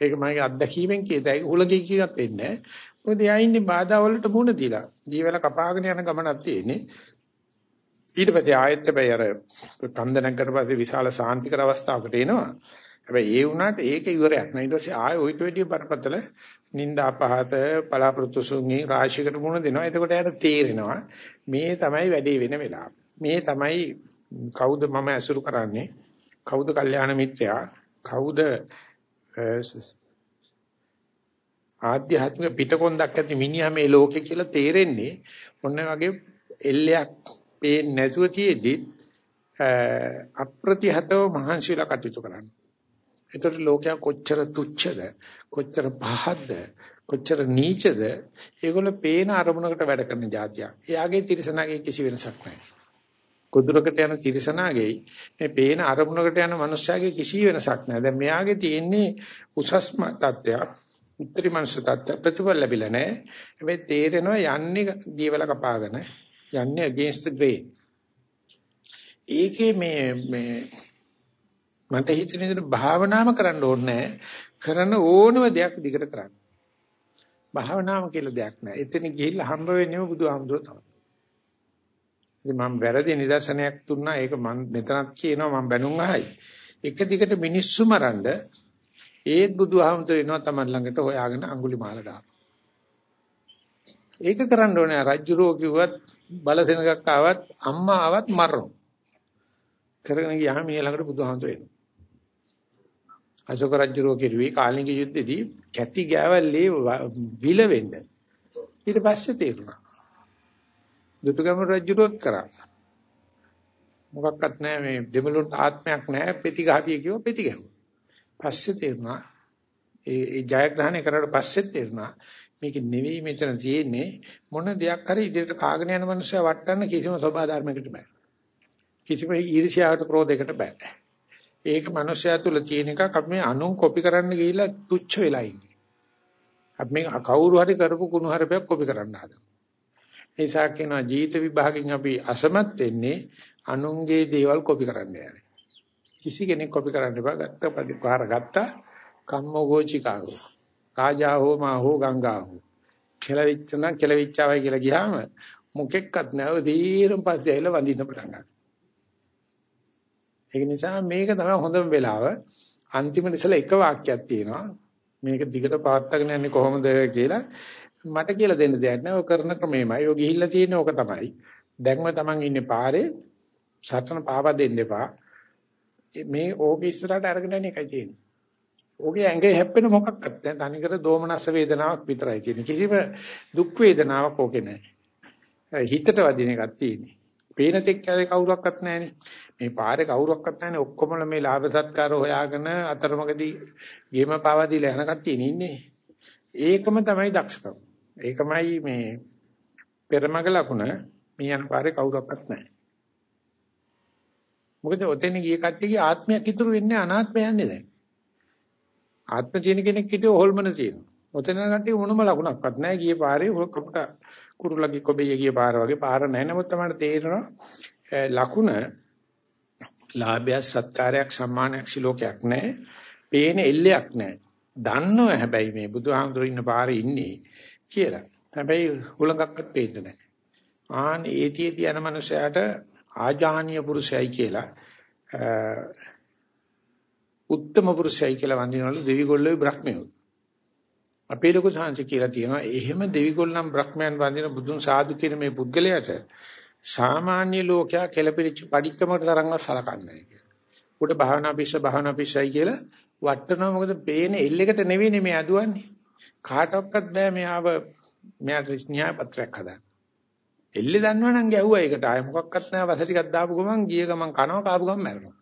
ඒක මගේ අත්දැකීමෙන් කියතයි හුලඟකින්වත් එන්නේ නැහැ. මොකද එයා ඉන්නේ බාධා වලට මුහුණ දීලා. දීවල කපාගෙන යන ගමනක් තියෙන්නේ. ඊට පස්සේ ආයෙත් හැබැයි අර කන්දනකට පස්සේ විශාල සාන්තිකර අවස්ථාවකට එනවා. හැබැයි ඒ වුණාට ඒක ඉවරයක් නෑ. ඊට පස්සේ ආයෙ ඔයිට වැඩිය බරපතල නිന്ദා පහත බලාපොරොත්තු සුන්ගේ රාශියකට මුණ දෙනවා. එතකොට එයාට තේරෙනවා මේ තමයි වැඩේ වෙන වෙලාව. මේ තමයි කවුද මම ඇසුරු කරන්නේ? කවුද කල්යාණ මිත්‍රයා? කවුද ආධ්‍යාත්මික පිටකොන්දක් ඇති මිනිහා මේ ලෝකේ කියලා තේරෙන්නේ ඔන්න වගේ එල්ලයක් පේන්නේ නැතුව තියේදී අප්‍රතිහතව මහන්සියලා කටයුතු කරන්න. ඒතර ලෝකයා කොච්චර තුච්ඡද කොච්චර පහද්ද කොච්චර නීචද ඒගොල්ලෝ පේන අරමුණකට වැඩ කරන જાතියක්. එයාගේ තිරසනාගේ කිසි වෙනසක් නැහැ. කුදුරකට යන තිරසනාගේ මේ පේන අරමුණකට යන මනුස්සයාගේ කිසි වෙනසක් නැහැ. දැන් මෙයාගේ තියෙන්නේ උසස්ම තත්ත්වයක්. උත්තරී මනුස්ස තත්ත්ව ප්‍රතිඵල ලැබිලා නැහැ. හැබැයි තේරෙනවා යන්නේ දීවල කපාගෙන යන්නේ against the grain. ඒකේ මේ මේ මට හිතෙන විදිහට භාවනාම කරන්න ඕනේ කරන ඕනම දෙයක් දිගට කරන්න. භාවනාව කියලා දෙයක් නෑ. එතන ගිහිල්ලා හම්බ වෙන්නේම බුදුහාමුදුරුවෝ තමයි. ඉතින් මම වැරදි නිදර්ශනයක් දුන්නා. ඒක මම මෙතනත් කියනවා මම බැනුම් අහයි. එක දිගට මිනිස්සු මරන්න ඒත් බුදුහාමුදුරුවෝ එනවා තමයි ළඟට හොයාගෙන අඟුලිමාල ගන්න. ඒක කරන්න ඕනේ රජ්ජුරෝ කිව්වත් බලසෙනගක් ආවත් අම්මා ආවත් මරනවා. කරගෙන ගියාම මේ ළඟට බුදුහාමුදුරේ එනවා. අශෝක රජුරෝ කිරුවේ කාලිංග යුද්ධෙදී කැටි ගෑවල්ලේ විල වෙන්න. ඊට පස්සේ තේරුණා. දුතුගම රජුරොත් කරා. මොකක්වත් නැහැ මේ දෙමළුන්ට ආත්මයක් නැහැ පෙති ගහපිය කිව්ව පෙති ගැහුවා. පස්සේ තේරුණා ඒ ජයග්‍රහණය කරලා පස්සේ තේරුණා මේක නෙවෙයි මෙතන තියෙන්නේ මොන දෙයක් හරි ඉදිරියට කාගෙන යන මනුස්සයා වටන්න කිසිම සබහා ධර්මයකට බෑ. කිසිම ඊර්ෂ්‍යාවට ක්‍රෝධයකට බෑ. ඒක මනුස්සයා තුල තියෙන එකක් අපි මේ අනුන් කොපි කරන්න ගිහිල්ලා තුච්ච වෙලා ඉන්නේ. අපි මේ කවුරු හරි කරපු කුණු හරපයක් කොපි කරන්න හදනවා. ඒ නිසා කියනවා ජීවිත විභාගයෙන් අපි අසමත් වෙන්නේ අනුන්ගේ දේවල් කොපි කරන්න යන්නේ. කිසි කෙනෙක් කොපි කරන්න එපා. ගත්ත පාර ගත්තා. කම්මෝ ගෝචිකාගෝ. කාජා හෝ මා හෝ ගංගා හෝ. කෙලවිච්ච නම් කෙලවිච්චවයි කියලා ගියාම මොකෙක්වත් නැව දීරම් පස්සේ ඇවිල්ලා වඳින්න පටන් ගන්නවා. ඒක නිසා මේක තමයි හොඳම වෙලාව. අන්තිමට ඉස්සලා එක වාක්‍යයක් තියෙනවා. මේක දිගට පවත්වාගෙන යන්නේ කොහොමද කියලා මට කියලා දෙන්න දෙයක් නෑ. ඔය කරන ක්‍රමෙමයි. ඔය ගිහිල්ලා තියෙන්නේ ඕක තමයි. දැන්ම Taman ඉන්නේ පාරේ සටන පාවා දෙන්න එපා. මේ ඕක ඉස්සරහට අරගෙන යන එකයි තියෙන්නේ. ඕකේ ඇඟේ හැප්පෙන මොකක්වත් නැහැ. තනිකර දෝමනස්ස වේදනාවක් විතරයි තියෙන්නේ. කිසිම දුක් වේදනාවක් ඕකේ නැහැ. හිතට වදින එකක් තියෙන්නේ. පේන තෙක් කැලේ කවුරක්වත් නැහැනේ. මේ පාරේ කවුරක්වත් නැහැනේ. ඔක්කොමල මේ ලාභ සත්කාර හොයාගෙන අතරමඟදී ගේම පාවා දීලා යන කට්ටිය ඉන්නේ. ඒකම තමයි දක්ෂකම. ඒකමයි මේ පෙරමග ලකුණ මේ යන පාරේ කවුරක්වත් නැහැ. මොකද ඔතෙන් ගිය කට්ටියගේ ආත්මයක් ඉතුරු වෙන්නේ අනාත්මය යන්නේ දැන්. ආත්ම තියෙන කෙනෙක් හිටියෝ හොල්මන තියෙනවා. ඔතන කට්ටිය මොනම ලකුණක්වත් නැහැ. ගියේ පාරේ කපුට කුරුල්ලගේ කොබෙය ගිය පාර වගේ පාර නැහැ. නමුත් තමයි තේරෙනවා ලකුණ ලාභය සත්කාරයක් සම්මානයක් සිලෝකයක් නැහැ. පේන එල්ලයක් නැහැ. දන්නව හැබැයි මේ බුදුහාමුදුරු ඉන්න පාරේ ඉන්නේ කියලා. හැබැයි හුලඟක්වත් පේන්නේ නැහැ. ආන් ඒතියදී යන මනුස්සයාට ආජානීය පුරුෂයයි කියලා උත්තම පුරුෂයයි කියලා වඳිනවලු දෙවිගොල්ලෝ බ්‍රහ්මයෝ. අපේ ලොකු සංසි කියලා තියෙනවා එහෙම දෙවිගොල්ලන් බ්‍රහ්මයන් වඳින බුදුන් සාදු කියන මේ පුද්ගලයාට සාමාන්‍ය ලෝකයා කෙලපිරිච්ච padikkaමකට තරංගව සලකන්නේ කියලා. උඩ භාවනා පිස්ස භාවනා පිස්සයි කියලා වටනවා මොකද පේන එල්ලෙකට නෙවෙයි මේ අදුවන්නේ. කාටවත් බෑ මෙයාව මෙයාට න්‍යාය පත්‍රයක් හදන්න. එල්ලේ දන්නවනම් ගැහුවා ඒකට ආය මොකක්වත් නැහැ වස ටිකක් දාපු ගමන් ගිය ගමන් කනවා කාපු ගමන් මැරෙනවා.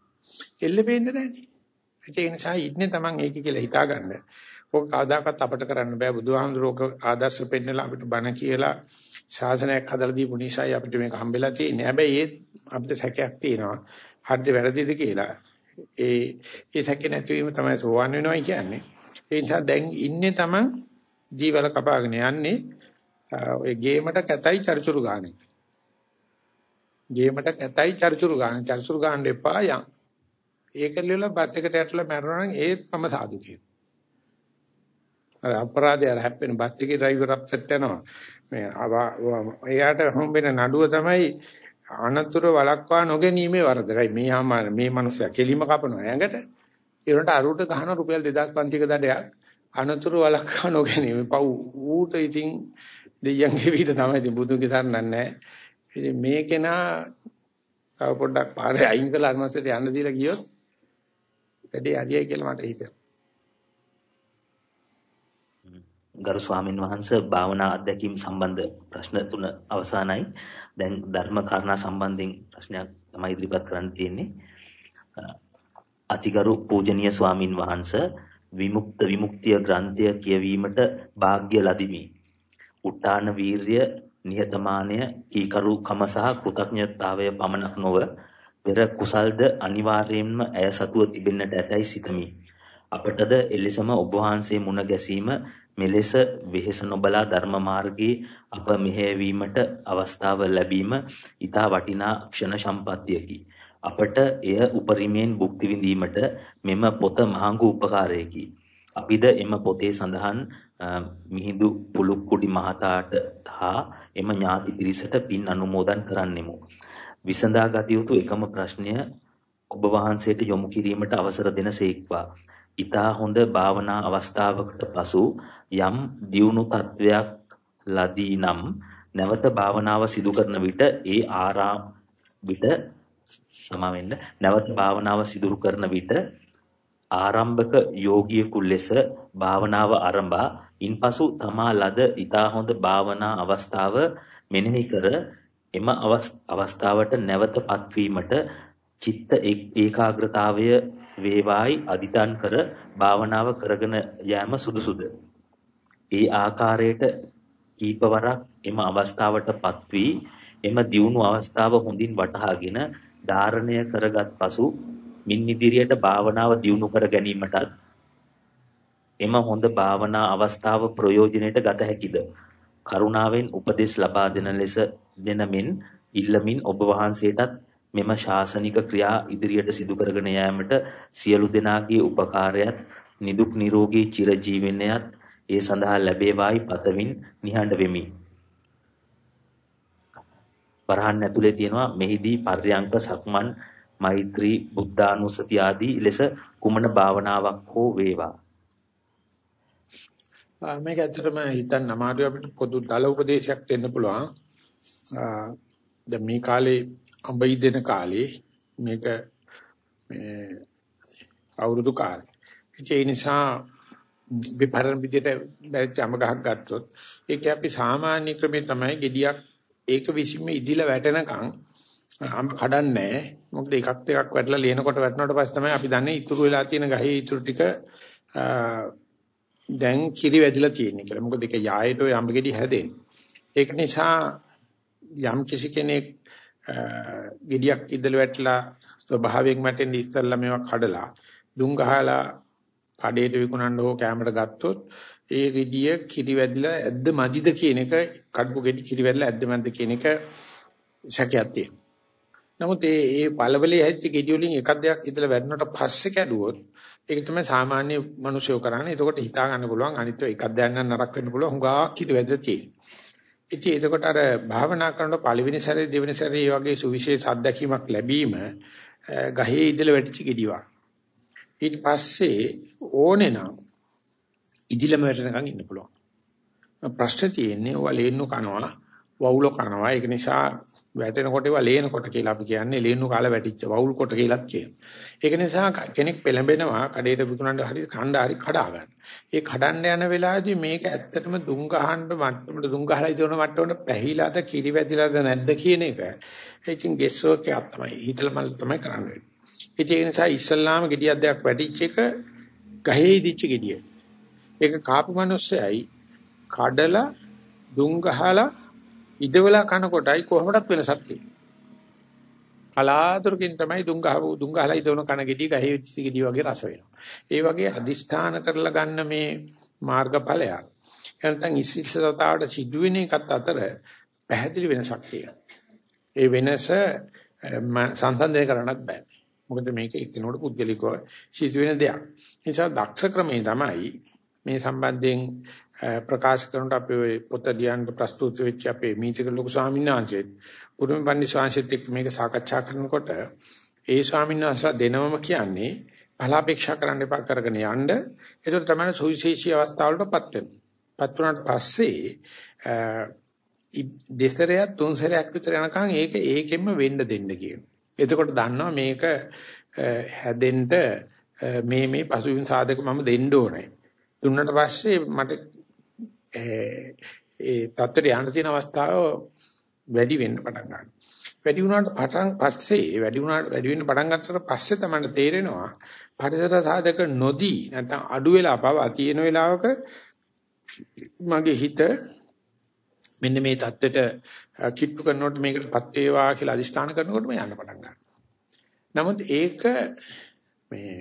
එල්ලේ පේන්නේ නැහනේ. ඒ නිසා ඉන්නේ Taman ඒක කියලා හිතාගන්න. ඕක කවදාකවත් අපට කරන්න බෑ බුදුහාමුදුරුවෝ ආදර්ශ පෙන්නලා අපිට බණ කියලා ශාසනයක් හදලා දීපු නිසායි අපිට මේක හම්බෙලා තියෙන්නේ. හැබැයි ඒ අපිට සැකයක් තියෙනවා. හරිද වැරදිද කියලා. ඒ ඒ සැක නැතිවීම තමයි සෝවන් වෙනවයි කියන්නේ. ඒ නිසා දැන් ඉන්නේ Taman ජීවල කපාගෙන යන්නේ ඔය ගේමට කැතයි චරිචුරු ගානේ. ගේමට කැතයි චරිචුරු ගානේ. චරිචුරු ගාන්න එපා යන්. ඒක ලියලා බත් එකට ඇටලා මැරුණා නම් ඒත් මම සාදු කියනවා. අර අපරාධය අර හැප්පෙන බත් එකේ ඩ්‍රයිවර් අප්සෙට් යනවා. මේ එයාට හම්බෙන නඩුව තමයි අනතුරු වළක්වා නොගැනීමේ වරදයි. මේ මේ මිනිස්සයා කෙලිම කපනවා ඇඟට. ඒකට අරුට ගහන රුපියල් 2500ක දඩයක් අනතුරු වළක්වා නොගැනීම. පව් ඌට ඉතින් දෙයියන්ගේ විදිහට තමයි ඉතින් බුදුන්ගේ සරණක් නැහැ. ඉතින් මේ කෙනා තව පොඩ්ඩක් පාරේ අයින් කරලා අරමස්සට යන්න දීලා ගියොත් වැඩේ හරියයි කියලා මට හිතෙනවා. ගරු ස්වාමින් වහන්සේ භාවනා අධ්‍යක්ීම් සම්බන්ධ ප්‍රශ්න තුන අවසానයි. දැන් ධර්ම කාරණා සම්බන්ධයෙන් ප්‍රශ්නයක් තමයි ඉදිරිපත් කරන්න තියෙන්නේ. අතිගරු පූජනීය ස්වාමින් වහන්සේ විමුක්ත විමුක්තිය ග්‍රන්ථය කියවීමට වාග්ය ලදිමි. උට්ටාන වීර්ය නිහතමානය කීකරුකම සහ කෘතඥතාවය පමණක් නොව පෙර කුසල්ද අනිවාර්යයෙන්ම ඇය සතුව තිබෙන්නට ඇතැයි සිතමි. අපටද එලෙසම ඔබ වහන්සේ මුණ ගැසීම මෙලෙස වෙහෙස නොබලා ධර්ම මාර්ගයේ අප මෙහෙයවීමට අවස්ථාව ලැබීම ඊතා වටිනා ක්ෂණ සම්පත්තියකි. අපට එය උපරිමයෙන් භුක්ති විඳීමට මෙම පොත මහඟු උපකාරයකි. අපිද එම පොතේ සඳහන් මිහිඳු පුලුක්කුඩි මහතාට හා එම ඥාති පිරිසට පින් අනුමෝදන් කරන්නෙමු. විසඳා ගත යුතු එකම ප්‍රශ්නය ඔබ වහන්සේට යොමු කිරීමට අවසර දෙනසේක්වා. ඊතා හොඳ භාවනා අවස්ථාවකට පසු යම් දියුණු තත්වයක් ලදී නම් නැවත භාවනාව සිදු කරන විට ඒ ආරාම විට සමවෙන්න නැවත භාවනාව සිදු කරන විට ආරම්භක යෝගියෙකු ලෙස භාවනාව ආරම්භා ඉන්පසු තමා ලද ඊතා හොඳ භාවනා අවස්ථාව මෙනෙහි කර එම අවස්ථාවට නැවතපත් වීමට චිත්ත ඒකාග්‍රතාවය වේවායි අදිටන් කර භාවනාව කරගෙන යෑම සුදුසුද? ඒ ආකාරයට කීපවරක් එම අවස්ථාවටපත් වී එම දියුණු අවස්ථාව හොඳින් වටහාගෙන ධාරණය කරගත් පසු මින් ඉදිරියට භාවනාව දියුණු කර ගැනීමටත් එම හොඳ භාවනා අවස්ථාව ප්‍රයෝජනයට ගත හැකිද? කරුණාවෙන් උපදෙස් ලබා දෙන ලෙස දෙනමින් ඉල්ලමින් ඔබ වහන්සේටත් මෙම ශාසනික ක්‍රියා ඉදිරියට සිදු කරගෙන යාමට සියලු දෙනාගේ උපකාරයත් නිදුක් නිරෝගී චිරජීවනයත් ඒ සඳහා ලැබේවායි පතමින් නිහඬ වෙමි. වරහන් ඇතුලේ තියෙනවා මෙහිදී පර්යංක සක්මන් මෛත්‍රී බුද්ධානුස්සති ආදී ලෙස කුමන භාවනාවක් හෝ වේවා. මේක ඇත්තටම හිතන්න අමාරුයි අපිට පොදු දල උපදේශයක් දෙන්න පුළුවන්. දැන් මේ කාලේ අඹයි දෙන කාලේ මේක මේ අවුරුදු කාලේ. ඒ නිසා විපරණ විදියට බැරිච්ච අඹ ගහක් ගත්තොත් ඒක අපි සාමාන්‍ය ක්‍රමේ තමයි gediyak ඒක විසින්ම ඉදිලා වැටෙනකන් අඹ කඩන්නේ නැහැ. මොකද එකක් එකක් වැටලා ලියනකොට වැටෙනකොට පස්සේ තමයි අපි දන්නේ ඉතුරු වෙලා තියෙන ගහේ ඉතුරු ටික දැන් කිරි වැදිලා තියෙන්නේ කියලා. මොකද ඒක යායට ඔය අඹ ගෙඩි හැදෙන්නේ. ඒක නිසා යම් කිසි කෙනෙක් ගෙඩියක් ඉදලා වැටලා ස්වභාවයෙන් වැටෙන්න ඉස්සල්ලා මේවා කඩලා දුම් ගහලා කඩේට විකුණන්න හෝ කැමරට ගත්තොත් ඒ ගෙඩිය කිරි වැදිලා ඇද්ද මදිද කියන එක කඩපු ගෙඩි කිරි වැදිලා ඇද්ද මදිද කියන එක සැකයක් තියෙනවා. නමුත් ඒ ඒ පළවලේ හැච්ච ගෙඩි වලින් එකක් දෙයක් ඉදලා වැදුනට පස්සේ කැඩුවොත් ඒක තමයි සාමාන්‍ය මිනිස්සු කරන්නේ. එතකොට හිතා ගන්න පුළුවන් අනිත් එකක් දෙයක් නම් නරක වෙන්න පුළුවන්. හුඟා කිරි වැදලා තියෙනවා. ඉතින් එතකොට අර භාවනා කරනකොට පළවෙනි සැරේ දෙවෙනි සැරේ මේ වගේ සුවිශේෂ අත්දැකීමක් ලැබීම ගහේ ඉදලා වැටිච්ච ගෙඩියක්. ඊට පස්සේ ඕනේ නම් ඉදිලම වැටෙනකන් ඉන්න පුළුවන්. ප්‍රශ්න තියෙන්නේ ඔය ලේන්නු කනවා, වවුල කනවා. ඒක නිසා වැටෙනකොට ඒවා ලේනකොට කියලා අපි කියන්නේ ලේන්නු කාලා වැටිච්ච වවුල් කොට කියලාත් කියනවා. ඒක නිසා කෙනෙක් පෙළඹෙනවා කඩේට විකුණන්න හරි කණ්ඩ හරි කඩා ගන්න. ඒ කඩන්න යන වෙලාවේදී මේක ඇත්තටම දුම් ගහන්න මට්ටමට දුම් ගහලා ඉදවන මට්ටමට පැහිලාද කිරි වැදිලාද නැද්ද කියන එක. ඉතින් ගෙස්සෝක් එකක් තමයි. හිතලා මල් තමයි කරන්නේ. ඒ නිසා ඉස්ලාම ගෙඩියක් දෙයක් වැටිච්ච එක ගහේ ඉදිච්ච ගෙඩිය. ඒක කාපු මිනිස්සයයි කඩලා දුම් ගහලා ඉදවලා කනකොටයි කොහොමදත් වෙනසක් තියෙන්නේ. කලාතුරකින් තමයි දුම් ගහව දුම් ගහලා ඉදවන කන ගෙඩිය ගහේ ඉච්ච ගෙඩිය වගේ රස වෙනවා. ඒ වගේ අදිෂ්ඨාන කරලා ගන්න මේ මාර්ගඵලයක්. එනතන් ඉසිසතාවට සිදුවෙන එකත් අතර පැහැදිලි වෙනසක් තියෙනවා. ඒ වෙනස සංසන්දනය කරන්නත් බෑ. මොකද මේක එක්කිනකොට පුද්ගලිකව සිදුවෙන දෙයක්. ඒ නිසා දක්ෂ ක්‍රමේ තමයි මේ සම්බන්ධයෙන් ප්‍රකාශ කරනට අපේ පොත ලියන්න ප්‍රස්තුත වෙච්ච අපේ මීතික ලොකු ස්වාමීන් වහන්සේත් පුරුම පන්දි ස්වාමීන් එක්ක මේක සාකච්ඡා කරනකොට ඒ ස්වාමීන් වහන්සේ දෙනවම කියන්නේ බලාපෙක්ෂා කරන්න එපා කරගෙන යන්න. ඒකට තමයි සුවිශේෂී අවස්ථාවලටපත් වෙන්නේ. පත් වුණාට පස්සේ දෙසරයක් තුන්සරයක් විතර යනකම් ඒක ඒකෙන්ම වෙන්න දෙන්න කියන. එතකොට දන්නවා මේක හැදෙන්න මේ මේ පසුබිම් සාධක මම දෙන්න ඕනේ. දුන්නට පස්සේ මට ඒ තත්ත්වයට යන්න තියෙන අවස්ථාව වැඩි වෙන්න පටන් ගන්නවා. වැඩි වුණාට පටන් පස්සේ වැඩි වුණාට වැඩි වෙන්න පටන් ගන්නට පස්සේ තමයි තේරෙනවා පරිසර සාධක නොදී නැත්නම් අඩු වෙලා පවා තියෙන වෙලාවක මගේ හිත මෙන්න මේ தත්ත්වයට කිට්ටු කරනකොට මේකටපත් වේවා කියලා අදිෂ්ඨාන කරනකොට මම යන්න පටන් ගන්නවා. නමුත් ඒක මේ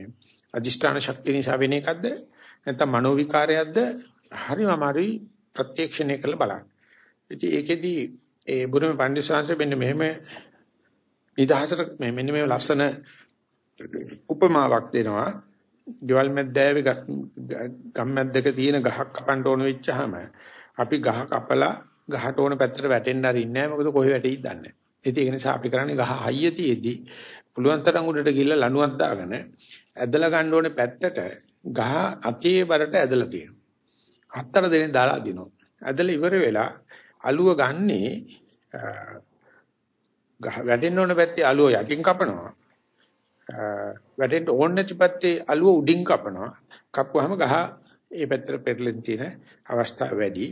අදිෂ්ඨාන ශක්තිය නිසා වෙන එකක්ද නැත්නම් මනෝ විකාරයක්ද හරිම අමාරුයි ප්‍රත්‍යක්ෂණය කරලා බලන්න. ඉතින් ඒකෙදි ඒ බුදුම පඬිස්සංශ මෙන්න මෙහෙම නිදහසට මෙන්න මේ ලස්සන උපමාවක් දෙනවා. ගෙවල් මැද්දෑවේ ගම් මැද්දක තියෙන ගහක් කපන්න ඕන වෙච්චාම අපි ගහ කපලා ගහට ඕන පැත්තට වැටෙන්න අරින්නේ නැහැ. මොකද කොහේ වැටෙයිද දන්නේ නැහැ. ඉතින් ඒක නිසා අපි කරන්නේ ගහ හයිය තියේදී පුළුවන් තරම් උඩට ගිහිල්ලා ලණුවක් දාගෙන ඇදලා ගන්න ඕනේ පැත්තට ගහ අතේ බරට ඇදලා තියෙනවා. හතර දෙනෙක් දාලා අදිනවා. ඇදලා ඉවර වෙලා අලුව ගන්නේ වැටෙන්න ඕන පැත්තේ අලුව යටින් කපනවා. වැටෙන්න ඕන නැති පැත්තේ අලුව උඩින් කපනවා. කපුවාම ගහ ඒ පැත්තට පෙරලෙන් තියෙන අවස්ථාව වැඩි.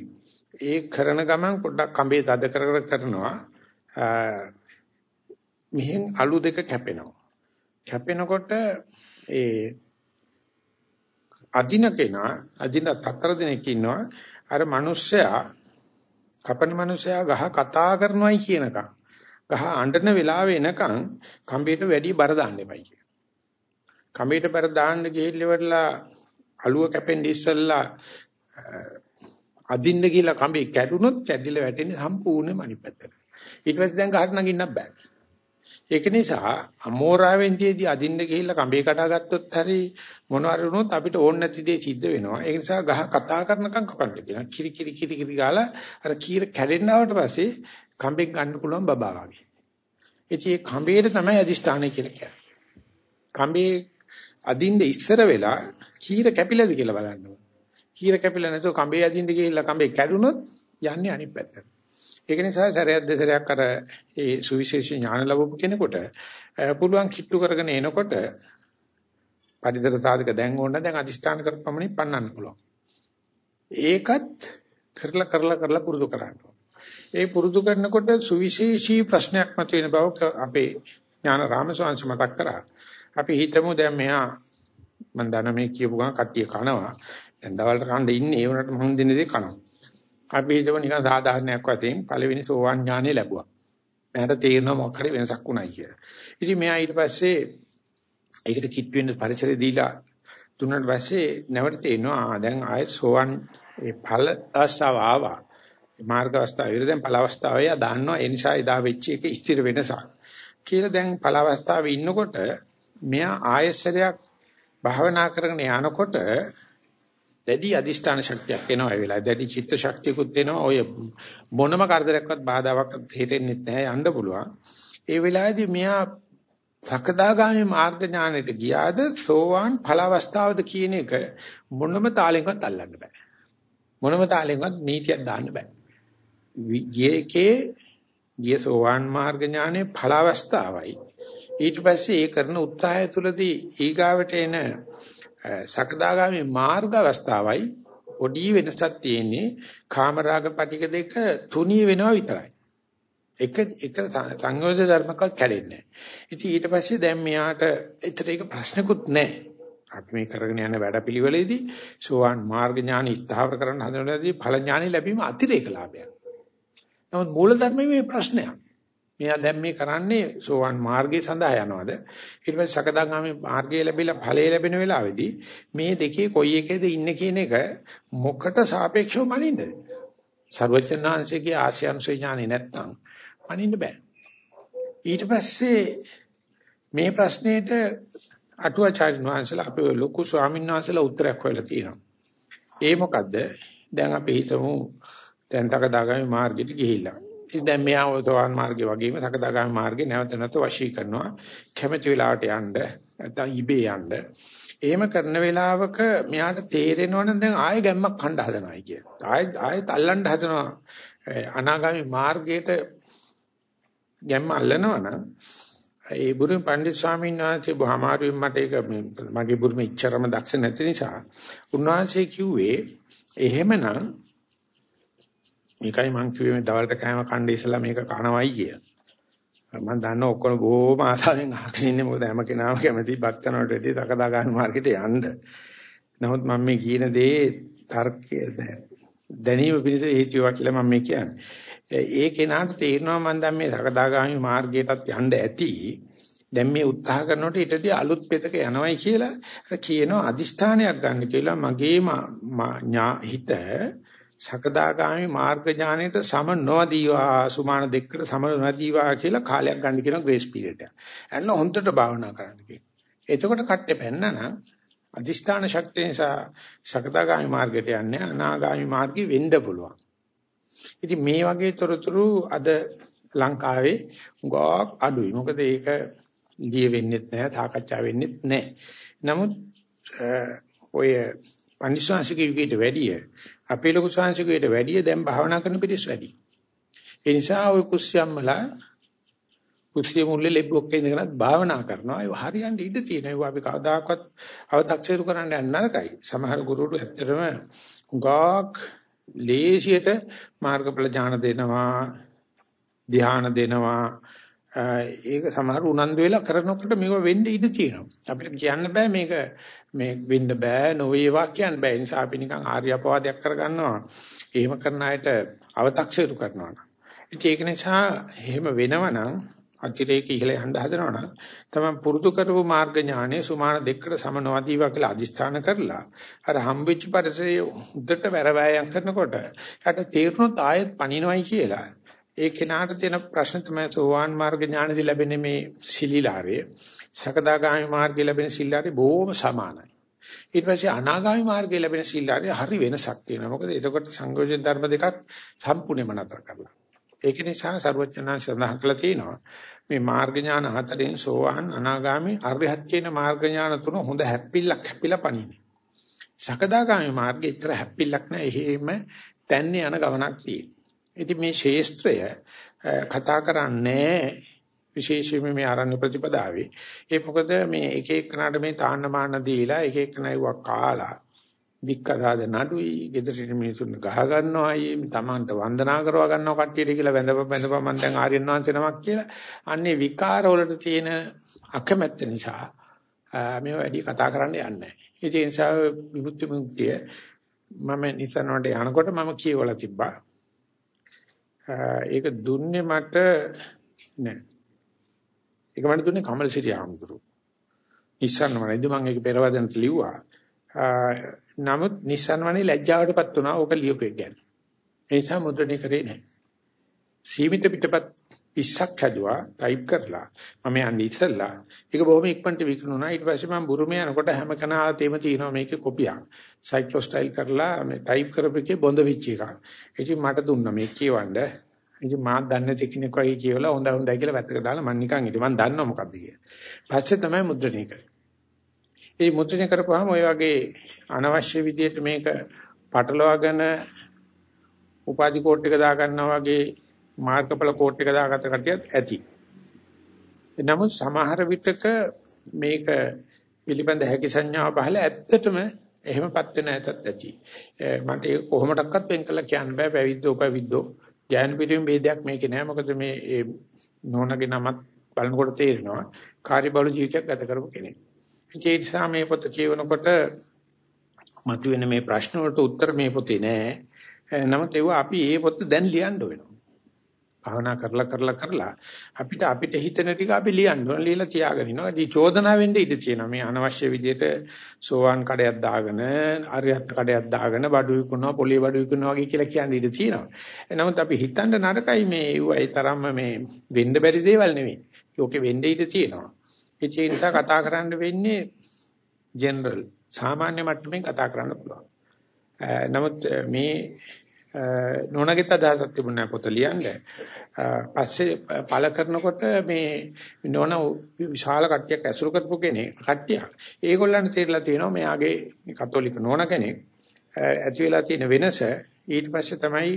ඒ කරන ගමන් පොඩ්ඩක් කඹේ තද කර කර කරනවා. මෙහෙන් අලු දෙක කැපෙනවා. කැපෙනකොට ඒ අදින කෙනා අදින හතර දිනක් ඉන්නවා අර මිනිස්සයා කපන මිනිස්සයා ගහ කතා කරනවායි කියනකම් ගහ අඬන වෙලාව එනකම් කම්බේට වැඩි බර දාන්න එපයි කිය. කම්බේට බර දාන්න ගිහිල්ලා අලුව කැපෙන්නේ ඉස්සල්ලා අදින්න ගිහලා කම්බේ කැඩුනොත් කැඩිලා වැටෙන්නේ සම්පූර්ණයෙන්ම අනිත් පැත්තට. ඊට පස්සේ දැන් ගහට නගින්නත් බෑ. ඒක නිසා අමෝරාවෙන්තියේදී අදින්න ගිහිල්ලා කඹේ කඩාගත්තොත් හරි මොනවාරි වුණොත් අපිට ඕන නැති දේ සිද්ධ වෙනවා. ඒ නිසා ගහ කතා කරනකම් කපන්න කියනවා. කිරි කිරි කිරි කිරි ගාලා අර කීර කැඩෙන්නවට පස්සේ කඹෙන් ගන්න පුළුවන් බබා වගේ. ඉතින් ඒ කඹේට තමයි අදිෂ්ඨානය කියලා කියන්නේ. කඹේ අදින්න ඉස්සර වෙලා කීර කැපිලාද කියලා බලන්න ඕනේ. කීර කැපිලා නැතුව කඹේ අදින්න ගිහිල්ලා කඹේ කැඩුනොත් යන්නේ අනිත් පැත්තට. ඒක නිසා සැරයක් දෙසරයක් අර ඒ සුවිශේෂ ඥාන ලැබපු කෙනෙකුට පුළුවන් කිට්ටු කරගෙන එනකොට පරිදර සාධක දැන් ඕන දැන් අදිෂ්ඨාන කරපමණින් පන්නන්න පුළුවන්. ඒකත් කරලා කරලා කරලා පුරුදු කරන්න ඒ පුරුදු කරනකොට සුවිශේෂී ප්‍රශ්නයක් මතුවෙන බව අපේ ඥාන රාමස්වාංශ මතක් කරා. අපි හිතමු දැන් මෙහා මම දන්න මේ කියපු ගමන් කට්ටිය කනවා. දැන් දවල්ට කන්න ඉන්නේ ඒ වුණාට මම දෙන දේ කනවා. අපි හිතමු නිකන් සාධාරණයක් වශයෙන් පළවෙනි සෝවාන් ඥානෙ ලැබුවා. මට තේරෙනවා මොකක් හරි වෙනසක් වුණයි කියලා. ඉතින් මෙයා ඊට පස්සේ ඒකට කිට් වෙන්න පරිසරය දීලා තුනට පස්සේ නැවත තේනවා දැන් ආයෙත් සෝවන් ඒ ඵල අවස්ථාව ආවා. මාර්ග අවස්ථාව ඉවර දැන් ඵල අවස්ථාව එයා දන්නවා ඒ නිසා එදා වෙච්ච එක ස්ථිර වෙනසක්. කියලා දැන් ඵල අවස්ථාවේ ඉන්නකොට මෙයා ආයෙසරයක් භාවනා කරගෙන යනකොට දැඩි අදිෂ්ඨාන ශක්තියක් එනවා ඒ වෙලාවේ. දැඩි චිත්ත ශක්තියකුත් එනවා. ඔය මොනම කරදරයක්වත් බාධාවක් තේරෙන්නේ නැහැ යන්න පුළුවන්. ඒ වෙලාවේදී මෙයා සකදාගාමී මාර්ග ඥානෙට ගියාද සෝවාන් ඵල අවස්ථාවද කියන එක මොනම තාලෙන්වත් අල්ලන්න බෑ. මොනම තාලෙන්වත් නීතියක් දාන්න බෑ. ගියේකේ ගිය සෝවාන් මාර්ග ඥානේ ඵල අවස්ථාවයි. ඊට පස්සේ ඒ කරන උත්සාහය තුළදී ඊගාවට එන සකදාගාමී මාර්ග අවස්ථාවයි පොඩි වෙනසක් තියෙන්නේ කාමරාග පටික දෙක තුනී වෙනවා විතරයි. එක එක සංයෝජන ධර්මක කැඩෙන්නේ නැහැ. ඉතින් ඊට පස්සේ දැන් මෙයාට ඒතර ඒක ප්‍රශ්නකුත් නැහැ. අපි මේ කරගෙන යන වැඩපිළිවෙලේදී සෝවාන් මාර්ග ඥාන ස්ථාවර කරන්න හදනවාදී ඵල ඥානෙ ලැබීම අතිරේක ලාභයක්. නමුත් මූල ධර්මයේ මේ ප්‍රශ්නයක්. මෙයා දැන් මේ කරන්නේ සෝවන් මාර්ගය සඳහා යනවාද? ඊට පස්සේ සකදාගාමී මාර්ගය ලැබිලා ඵලය ලැබෙන වෙලාවේදී මේ දෙකේ කොයි එකේද ඉන්නේ කියන එක මොකට සාපේක්ෂව මනින්ද සර්වචනාංශයේ ආශ්‍යංශ ඥානෙ නැත්තම් මනින්න බෑ. ඊට පස්සේ මේ ප්‍රශ්නෙට අටුවාචාර්ය වහන්සේලා අපේ ලොකු ස්වාමීන් වහන්සේලා උත්තරයක් හොයලා තියෙනවා. ඒ මොකද්ද? දැන් අපි හිතමු දැන් තකදාගාමී මාර්ගෙට ගිහිල්ලා. ඉතින් දැන් මෙයා සෝවාන් මාර්ගේ වගේම සකදාගාමී මාර්ගේ නැවත නැවත වශී කරනවා. කැමැති වෙලාවට යන්න නැත්නම් ඉබේ යන්න. එහෙම කරන වෙලාවක මෙයාට තේරෙනවනම් දැන් ආයෙ ගැම්මක් කණ්ඩ හදනවායි කිය. ආයෙ ආයෙත් අල්ලන්න හදනවා. අනාගාමී මාර්ගයට ගැම්ම අල්ලනවනම් ඒ බුරුම පණ්ඩිත ස්වාමීන් වහන්සේ බොහමාරුවෙන් මට ඒක මගේ බුරුම ඉච්චරම දක්ෂ නැති නිසා උන්වහන්සේ කිව්වේ එහෙමනම් මේකයි මං කිව්වේ මේ දවල්ට කෑම කණ්ඩේ ඉස්සලා මේක කනවයි කිය. මම දන්න ඔක්කොම බොහොම ආසාවෙන් අහගෙන ඉන්නේ මොකද හැම කෙනාම කැමති බත් කනවට වැඩිය තකදා ගන්න මාර්කෙට යන්න. නමුත් මම මේ කියන දේ තර්කය දැනීම පිණිස හේතුවක් කියලා මම මේ කියන්නේ. ඒ කෙනාට තේරෙනවා මම දැන් මේ සකදාගාමි මාර්ගයටත් යන්න ඇති. දැන් මේ උත්සාහ කරනකොට ඊටදී අලුත් පෙතක යනවයි කියලා කියනවා අදිෂ්ඨානයක් ගන්න කියලා මගේ හිත සකදාගාමි මාර්ග ඥානයට සම නොදීවා සුමාන දෙකට සම නොදීවා කියලා කාලයක් ගන්න කියන ග්‍රේස් පීරියඩ් එක. එන්න හොන්දට භාවනා කරන්න කියන. එතකොට කට්ටේ පෙන්නනම් අදිෂ්ඨාන ශක්තිය නිසා සකදාගාමි මාර්ගයට යන්නේ අනාගාමි මාර්ගෙ වෙන්න පුළුවන්. ඉතින් මේ වගේ තොරතුරු අද ලංකාවේ ගොක් අඩුයි. මොකද ඒක ලිය වෙන්නෙත් නැහැ, සාකච්ඡා වෙන්නෙත් නැහැ. නමුත් ඔය අනිසංශික යුගයට වැඩිය අපේ ලොකු සංශිකයට වැඩිය දැන් භාවනා කරන පිරිස වැඩි. ඒ නිසා ওই කුස්සියම්මලා කුස්සිය මුල්ලේ ලැබුවක් ඉඳගෙනත් භාවනා කරනවා. ඒ හරියන්නේ ඉඳ තියෙනවා. ඒක අපි කවදාකවත් අව탁සේරු කරන්න යන්න නරකයි. සමහර ගුරුතුරු ඇත්තටම උගාක් ලේසියට මාර්ගඵල ඥාන දෙනවා, ධ්‍යාන දෙනවා. ඒක සමහර උනන්දු වෙලා කරනකොට මේක වෙන්න ඉඩ තියෙනවා. අපිට කියන්න බෑ මේක මේ වෙන්න බෑ නොවේවා කියන්න බෑ. ඒ නිසා අපි නිකන් ආර්ය අපවාදයක් කරගන්නවා. එහෙම කරන අයට අව탁සිරු කරනවා. ඒක නිසා එහෙම වෙනවනම් අතිරේක ඉහළ යන්න හදනවනම් තමයි පුරුදු කරපු මාර්ග ඥානයේ සුමාන දෙකට සමනවදීවා කියලා අදිස්ථාන කරලා අර හම්බෙච්ච පරිසරයේ උද්දට වැරවැයම් කරනකොට යට තේරුනොත් ආයෙත් පණිනවයි කියලා ඒ කෙනාට තියෙන ප්‍රශ්න තමයි සෝවාන් මාර්ග ඥානදී ලැබෙන මේ සිලිලාරය සකදාගාමි මාර්ගයේ ලැබෙන සිල්ලාරේ බොහොම සමානයි. ඊට පස්සේ අනාගාමි මාර්ගයේ ලැබෙන සිල්ලාරේ හරි වෙනසක් තියෙනවා. මොකද එතකොට සංයෝජන ධර්ම දෙකක් සම්පූර්ණයෙන්ම නතර කරලා. ඒක නිසා සර්වඥාන් සඳහන් කළා තියෙනවා. මේ මාර්ග ඥාන හතරෙන් සෝවාන් අනාගාමි අරහත් කියන මාර්ග ඥාන තුන හොඳ හැප්පිල්ලක් හැප්පිලා පණිනේ. සකදාගාමි මාර්ගයේ ඉතර හැප්පිල්ලක් නැහැ. එහෙම තැන්නේ යන ගමනක් තියෙනවා. ඉතින් මේ ශේස්ත්‍රය කතා කරන්නේ විශේෂයෙන්ම මේ ආරණ්‍ය ප්‍රතිපදාවේ. ඒ මොකද මේ එක එකනට මේ තාන්න මාන දීලා එක එකනයිව කාලා දික්කදාද නඩුයි ගෙදරින් මිනිසුන් ගහ ගන්නවායි තමන්ට වන්දනා කරවා ගන්නවා කට්ටියට කියලා වැඳප වැඳප මන් දැන් ආර්යයන් වහන්සේ නමක් කියලා. අන්නේ විකාර වලට තියෙන අකමැත්ත නිසා මේ වැඩි කතා කරන්න යන්නේ නැහැ. ඒ නිසා විමුක්ති මුක්තිය මම නිසන වලට යනකොට මම කියවලා තිබ්බා. ඒක දුන්නේ මට නෑ. ඒක මට දුන්නේ කමලසිරි ආම්දුරු. නිස්සන්න වනේදී මම ඒක පෙරවදනට ලිව්වා. නමුත් නිස්සන්න වනේ ලැජ්ජාවටපත් වුණා. ඕක ලියුපේ ගැන. ඒ නිසා මුද්‍රණය කරේ නෑ. සීමිත පිටපත් 20ක් හැදුවා ටයිප් කරලා. මම යන්නේ ඉස්සෙල්ලා. ඒක බොහොම ඉක්මනට විකුණුණා. ඊට පස්සේ මම බුරුමේ යනකොට හැම කනාතේම තියෙනවා මේකේ කොපියක්. සයික්ලෝ ස්ටයිල් කරලා මේ ටයිප් කරපෙකේ බොඳ වෙච්ච එකක්. ඉතින් මට දුන්නා. මේ කියවන්න. ඉතින් මා දන්නේ තෙකිනෙක් වගේ කියවලා හොඳ හොඳයි කියලා වැත්තක දාලා මම නිකන් හිටියේ මම දන්නවා මොකද්ද කියලා පස්සේ තමයි මුද්‍රණය කරේ ඒ මුද්‍රණය කරපුවාම ඔය වගේ අනවශ්‍ය විදියට මේක පටලවාගෙන උපාධි කෝට් එක දා ගන්නවා වගේ මාර්ගඵල කෝට් එක දාගත්ත කටියත් ඇති. නමුත් සමහර විටක මේක පිළිබඳ හැකි සංඥාව පහල ඇත්තටම එහෙමපත් වෙන ඇතත් ඇති. මට ඒක කොහොමඩක්වත් වෙන් කළා කියන්න බෑ පැවිද්දෝ පැවිද්දෝ. ඥාන පිටින් ભેදයක් මේකේ නෑ. මොකද මේ නෝනගේ නමත් බලනකොට තේරෙනවා කාර්යබහුල ජීවිතයක් ගත කරපු කෙනෙක්. ඒ නිසා මේ පොත කියවනකොට මතුවෙන මේ ප්‍රශ්න වලට උත්තර මේ පොතේ නෑ. නමුත් ඒවා අපි මේ පොත දැන් ලියන්න වෙනවා. භාවනා කරලා කරලා කරලා අපිට අපිට හිතෙන ටික අපි ලියන්න ඕන ලියලා තියාගෙන ඉනවා. ඉතින් චෝදනා වෙන්න ඉඩ තියෙනවා. මේ අනවශ්‍ය විදිහට සෝවාන් කඩයක් දාගෙන, අරියත් කඩයක් දාගෙන බඩු විකුණනවා, පොලිය බඩු විකුණනවා වගේ කියලා කියන්න ඉඩ තියෙනවා. නමුත් අපි හිතන්න නරකයි මේ ඒ තරම්ම මේ වෙන්න බැරි දේවල් නෙවෙයි. ලෝකෙ වෙන්න ඉඩ තියෙනවා. ඒ නිසා කතා කරන්න වෙන්නේ ජෙනරල් සාමාන්‍ය මට්ටමින් කතා කරන්න පුළුවන්. නමුත් මේ නෝනගෙත් අදහසක් තිබුණා පොත ලියන්න. පස්සේ පළ කරනකොට මේ නෝන විශාල කට්ටියක් ඇසුරු කරපු කෙනෙක් කට්ටියක්. ඒගොල්ලන්ට තේරලා තියෙනවා මෙයාගේ කතෝලික නෝන කෙනෙක් ඇති වෙලා තියෙන වෙනස ඊට පස්සේ තමයි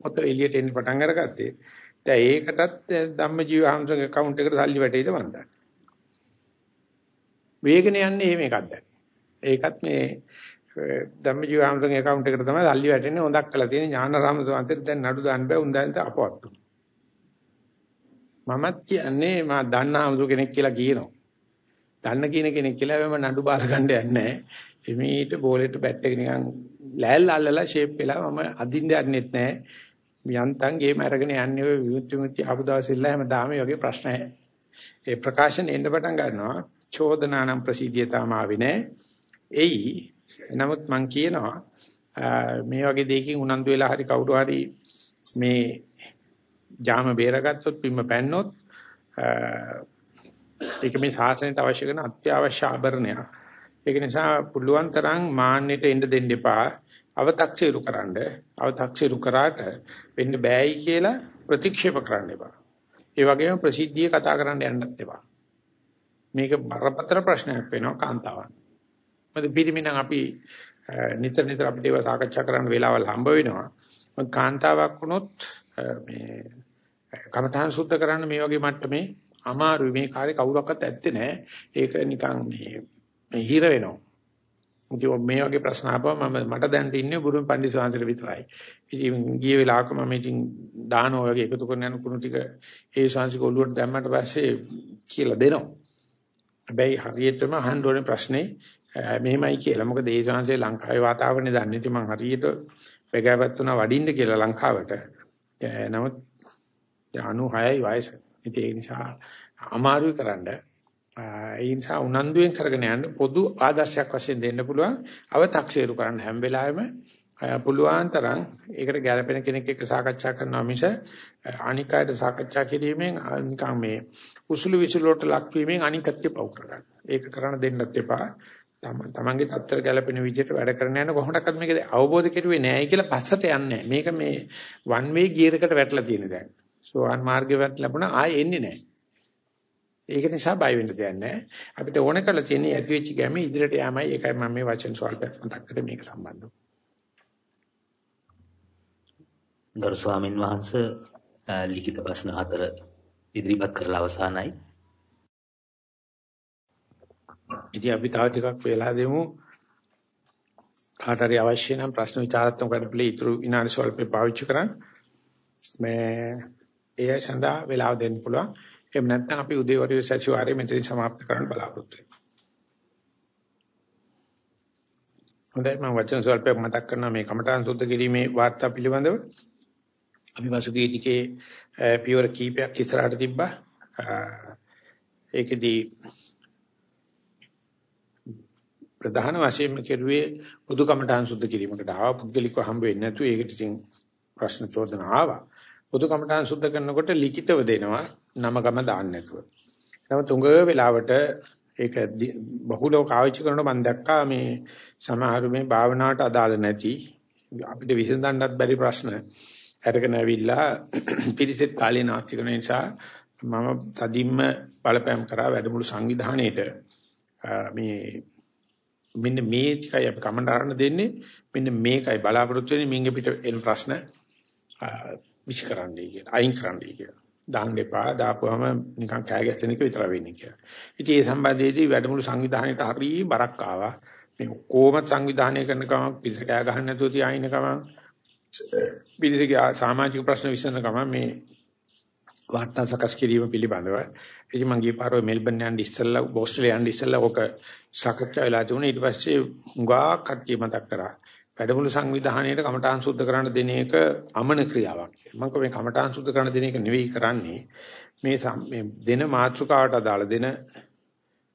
පොත එළියට එන්න පටන් අරගත්තේ. දැන් ඒකටත් ධම්මජීව හම්සගේ account එකට සල්ලි වැටෙයිද මන්ද. වේගන යන්නේ එහෙම එකක්ද. ඒකත් මේ ධම්මජීව හම්සගේ account එකට තමයි සල්ලි වැටෙන්නේ. හොඳක් කළා. තියෙන ඥානාරාම සෝන්සෙත් දැන් නඩු දාන්න බෑ. උන් දැන් අපවත් මමත් කියන්නේ මා දන්න හම්සු කෙනෙක් කියලා කියනවා. දන්න කියන කෙනෙක් කියලා මම නඩු බාර ගන්න යන්නේ නැහැ. එමීට බෝලෙට බැට් එක නිකන් ලෑල් අල්ලලා ෂේප් වෙලා මම අදින්න යන්නෙත් නැහැ. යන්තම් ගේම අරගෙන යන්නේ ඔය විමුක්ති මුක්ති ආපු දවසෙල්ලා හැමදාම මේ වගේ ප්‍රශ්න ඒ ප්‍රකාශන එන්න පටන් ගන්නවා. චෝදනානම් ප්‍රසිද්ධිය තාම ආවේ නැහැ. එයි නමුත් මම කියනවා මේ වගේ දෙයකින් උනන්දු වෙලා හරි කවුරු හරි මේ ජාම බේරගත්තොත් පිම්ම පැන්නොත් ඒක මේ ශාසනයට අවශ්‍ය කරන අත්‍යවශ්‍ය ආභරණයක්. ඒක නිසා පුළුවන් තරම් මාන්නෙට එන්න දෙන්න එපා. අව탁සිරු කරන්න. අව탁සිරු කරාට වෙන්න බෑයි කියලා ප්‍රතික්ෂේප කරන්න එපා. ඒ වගේම ප්‍රසිද්ධිය කතා කරන්න යන්නත් එපා. මේක බරපතල ප්‍රශ්නයක් වෙනවා කාන්තාවන්. මොකද පිරිමිනම් අපි නිතර නිතර අපිට ඒවා සාකච්ඡා කරන්න වෙලාවල් හම්බ වෙනවා. මොකද කාන්තාවක් වුණොත් මේ කමඨාන් සුද්ධ කරන්න මේ වගේ මට්ටමේ අමාරුයි මේ කාර්ය කවුරක්වත් ඇත්තේ නැහැ. ඒක නිකන් මේ හිර වෙනවා. ඉතින් මේ වගේ ප්‍රශ්න ආපුවම මම මට දැන් ඉන්නේ බුරුම පණ්ඩිත සාංශර විතරයි. ඉතින් ගිය වෙලාවක මම ඉතින් දානෝ වගේ එකතු කරන යන කුණු ටික ඒ ශාංශික ඔළුවට දැම්මට පස්සේ කියලා දෙනවා. හැබැයි හරියටම අහන්න ඕනේ ප්‍රශ්නේ මෙහෙමයි කියලා. මොකද ඒ ශාංශේ ලංකාවේ වාතාවරණය දන්නේ ඉතින් මම හරියට වෙගාපත් වුණා වඩින්න කියලා ලංකාවට. නමුත් 96යි වයස. ඉතින් ඒ නිසා අමාරුයි කරන්න. ඒ නිසා උනන්දුවෙන් කරගෙන යන්න පොදු ආදර්ශයක් වශයෙන් දෙන්න පුළුවන් අව탁සීරු කරන්න හැම වෙලාවෙම පුළුවන් තරම් ඒකට ගැළපෙන කෙනෙක් එක්ක සාකච්ඡා කරනවා මිස අනික් අයට සාකච්ඡා කිරීමෙන් නිකන් මේ උසුළු විසුළු වලට ලක්වීමෙන් අනිකත්‍ය පවු කරගන්න. ඒක කරන්න දෙන්නත් එපා. තමන්ගේ තත්තර ගැළපෙන විදිහට වැඩ කරන යන කොහොමඩක්වත් මේක අවබෝධ කෙරුවේ නැහැ කියලා පස්සට යන්නේ මේක මේ වන් වේ ගියර් එකට වැටලා තියෙන දැන්. සෝවාන් මාර්ගේ වැටලපුණා ආයෙ එන්නේ නැහැ. ඒක නිසා බය වෙන්න දෙයක් නැහැ. අපිට ඕන කරලා තියෙන්නේ ඇති වෙච්ච ගැම ඉදිරියට යෑමයි. ඒකයි මම මේ වචන ස්වල්පයක් මතක් කරේ මේක සම්බන්ධව. ගරු ස්වාමින් වහන්සේ ලිඛිත ප්‍රශ්න හතර ඉදිරිපත් කරලා අවසానයි. ඉතින් අපි තව ටිකක් වෙලා දෙමු. කාට හරි අවශ්‍ය නම් ප්‍රශ්න විචාරත්මක වැඩපිළිවෙල ඉතුරු විනාඩි සල්පේ පාවිච්චි කරන් මේ ඒ සඳහා වෙලාව දෙන්න පුළුවන්. එහෙම නැත්නම් අපි උදේ වරුවේ සතිವಾರයේ මෙතන સમાપ્ત කරන්න බලාපොරොත්තු වෙනවා. හොඳයි මම වචන සල්පයක් මතක් කරනවා මේ කමඨාන් සුද්ධ කිරීමේ වාර්තා පිළිබඳව. අපි වසුගී ටිකේ පියවර කීපයක් ඉස්සරහට තිබ්බා. ඒකෙදී ප්‍රධාන වශයෙන්ම කෙරුවේ පොදු කමඨාන් සුද්ධ කිරීමකට ආවා. පුද්ගලිකව හම්බ වෙන්නේ නැතුව ඒකට ඉතින් ප්‍රශ්න චෝදනා ආවා. පොදු කමඨාන් සුද්ධ කරනකොට ලිඛිතව දෙනවා නම ගම දාන්න නැතුව. නමුත් උඟ වෙලාවට ඒක බහුලව කාවිච්ච කරනකොට මම දැක්කා මේ සමහර මේ භාවනාවට අදාළ නැති අපිට විසඳන්නත් බැරි ප්‍රශ්න අරගෙන ඇවිල්ලා පිරිසෙත් කාලේ නාස්ති කරන නිසා මම තදින්ම බලපෑම් කරා වැඩමුළු සංවිධානයේට මේ මෙන්න මේ ටිකයි අපි කමඩාරණ දෙන්නේ මෙන්න මේකයි බලාපොරොත්තු වෙන්නේ මින්ග පිට එන ප්‍රශ්න විශ්කරන්නයි කියලා අයින් කරන්නයි කියලා දාන්න එපා දාපුවම නිකන් කෑ ගැස්සෙන එක විතර වෙන්නේ කියලා. ඉතින් ඒ සම්බන්ධයේදී වැඩමුළු සංවිධානයේට හරි බරක් ආවා. මේ කොහොම සංවිධානය කරන ගමන් පිළිස කෑ ගහන්න නැතුව තියාින ගමන් පිළිසගේ සමාජික ප්‍රශ්න විසඳන ගමන් මේ වාර්තා සකස් කිරීම පිළිබඳව ඉතින් මම ගිය පාරෝ මෙල්බන් යන්න ඉස්සෙල්ලා ඕස්ට්‍රේලියා යන්න ඉස්සෙල්ලා ඔක සාකච්ඡා වෙලා තිබුණා ඊට පස්සේ උඟා කට්ටිය මතක් කරා වැඩමුළු සංවිධානයේට කමඨාන් සුද්ධ කරන්න දෙන එක අමන ක්‍රියාවක් කියලා. මම මේ කමඨාන් සුද්ධ කරන්න දෙන එක නෙවෙයි කරන්නේ මේ මේ දෙන මාතෘකාවට අදාළ දෙන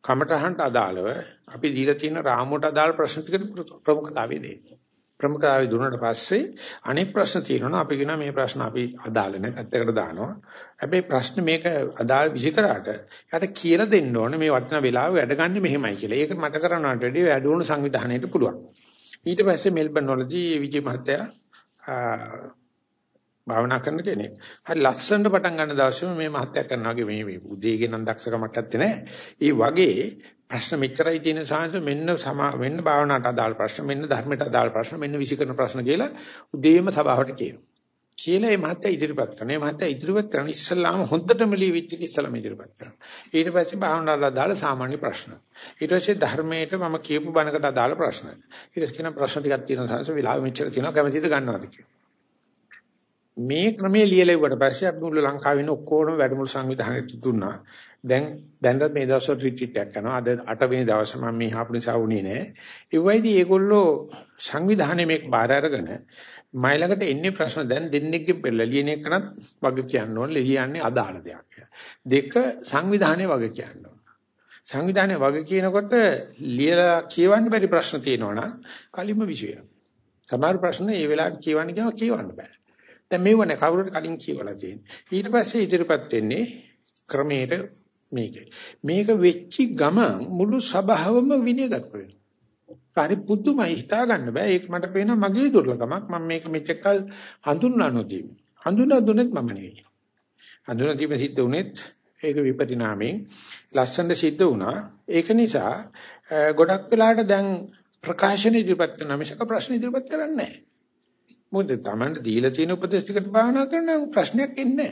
කමඨහන්ට අදාළව අපි දීලා තියෙන රාමුවට අදාළ ප්‍රශ්න ටිකට ප්‍රමුඛතාවය දෙන්නේ. ප්‍රමුඛතාවය දුන්නාට පස්සේ අනෙක් ප්‍රශ්න තියෙනවා අපි කියනවා මේ ප්‍රශ්න අපි අදාළ නැහැ පැත්තකට දානවා. හැබැයි ප්‍රශ්න මේක අදාළ විසිකරාට යාට කියලා දෙන්න ඕනේ මේ වටිනා වෙලාව වැඩ ගන්න මෙහෙමයි කියලා. ඒක මට කරනවට වැඩිය වැඩ වුණු සංවිධානයට පුළුවන්. ඊට පස්සේ මෙල්බන් වලදී විජේ මහත්තයා භාවනා කරන කෙනෙක්. හරි ලස්සනට පටන් ගන්න දවසේම මේ මහත්තයා කරනවා වගේ මේ මේ උදේගේ නම් දක්ෂකමක් නැත්තේ නෑ. ඒ වගේ ප්‍රශ්න මෙච්චරයි තියෙන සාංශ මෙන්න සමා මෙන්න භාවනාවට අදාළ ප්‍රශ්න මෙන්න ධර්මයට අදාළ ප්‍රශ්න මෙන්න විසිකරන ප්‍රශ්න කියලා උදේම සභාවට කියනවා. කියලා මේ මහත්තයා ඉදිරිපත් කරනවා. මේ මහත්තයා ඉදිරිපත් කරන ඉස්සල්ලාම හොඳටම ලියවිච්ච ඉස්සල්ලාම ඉදිරිපත් කරනවා. ඊට පස්සේ භාවනාවට අදාළ සාමාන්‍ය ප්‍රශ්න. ඊට පස්සේ ධර්මයට මම කියපු බණකට අදාළ ප්‍රශ්න. ඊට පස්සේ කියන ප්‍රශ්න ටිකක් තියෙනවා සාංශ වෙලාවෙ මෙච්චර තියෙනවා කැමතිද ගන්නවද කියලා. මේ ක්‍රමයේ ලියලෙව්වට පස්සේ අපි මුළු ලංකාවේ ඉන්න ඔක්කොම වැඩමුළු සංවිධානයට දුන්නා. දැන් දැන්වත් මේ දවස්වල රිට්‍රීට් එකක් කරනවා. අද 8 වෙනි දවසේ මම මේ ආපු නිසා වුණේ නෑ. ඒ වයිදී ඒගොල්ලෝ සංවිධානයේ මේක බාර අරගෙන මයිලකට එන්නේ ප්‍රශ්න දැන් දෙන්නෙක්ගේ පෙරලා ලියන එකනත් වගේ කියන්න ඕන ලියන්නේ අදාළ දෙයක්. දෙක සංවිධානයේ වගේ කියන්න ඕන. සංවිධානයේ වගේ කියනකොට ලියලා කියවන්න බැරි ප්‍රශ්න තියෙනවනම් කලින්ම විශ්වය. සමහර ප්‍රශ්න ඒ වෙලාවට කියවන්න ගියම කියවන්න බෑ. දැන් මේවනේ කවුරුත් කලින් කියවලා තියෙන්නේ. ඊට පස්සේ ඉදිරිපත් වෙන්නේ ක්‍රමයට මේකේ. මේක වෙච්චි ගමන් මුළු සභාවම විනයගත වෙනවා. හරි පුදුමයි හිතා ගන්න බෑ. ඒක මට පේනවා මගේ දුර්ලභමක්. මම මේක මෙච්චකල් හඳුන්වා නොදී. හඳුනා දුන්නෙත් මම නෙවෙයි. හඳුනා දීම සිද්ධ උනේත් ඒක විපරිණාමයෙන් ලස්සනට සිද්ධ වුණා. ඒක නිසා ගොඩක් වෙලාට දැන් ප්‍රකාශන ඉදිරිපත් කරන මිසක ප්‍රශ්න ඉදිරිපත් කරන්නේ නැහැ. මොකද Tamanට දීලා තියෙන උපදේශ ටිකට භාවනා කරන ප්‍රශ්නයක් එන්නේ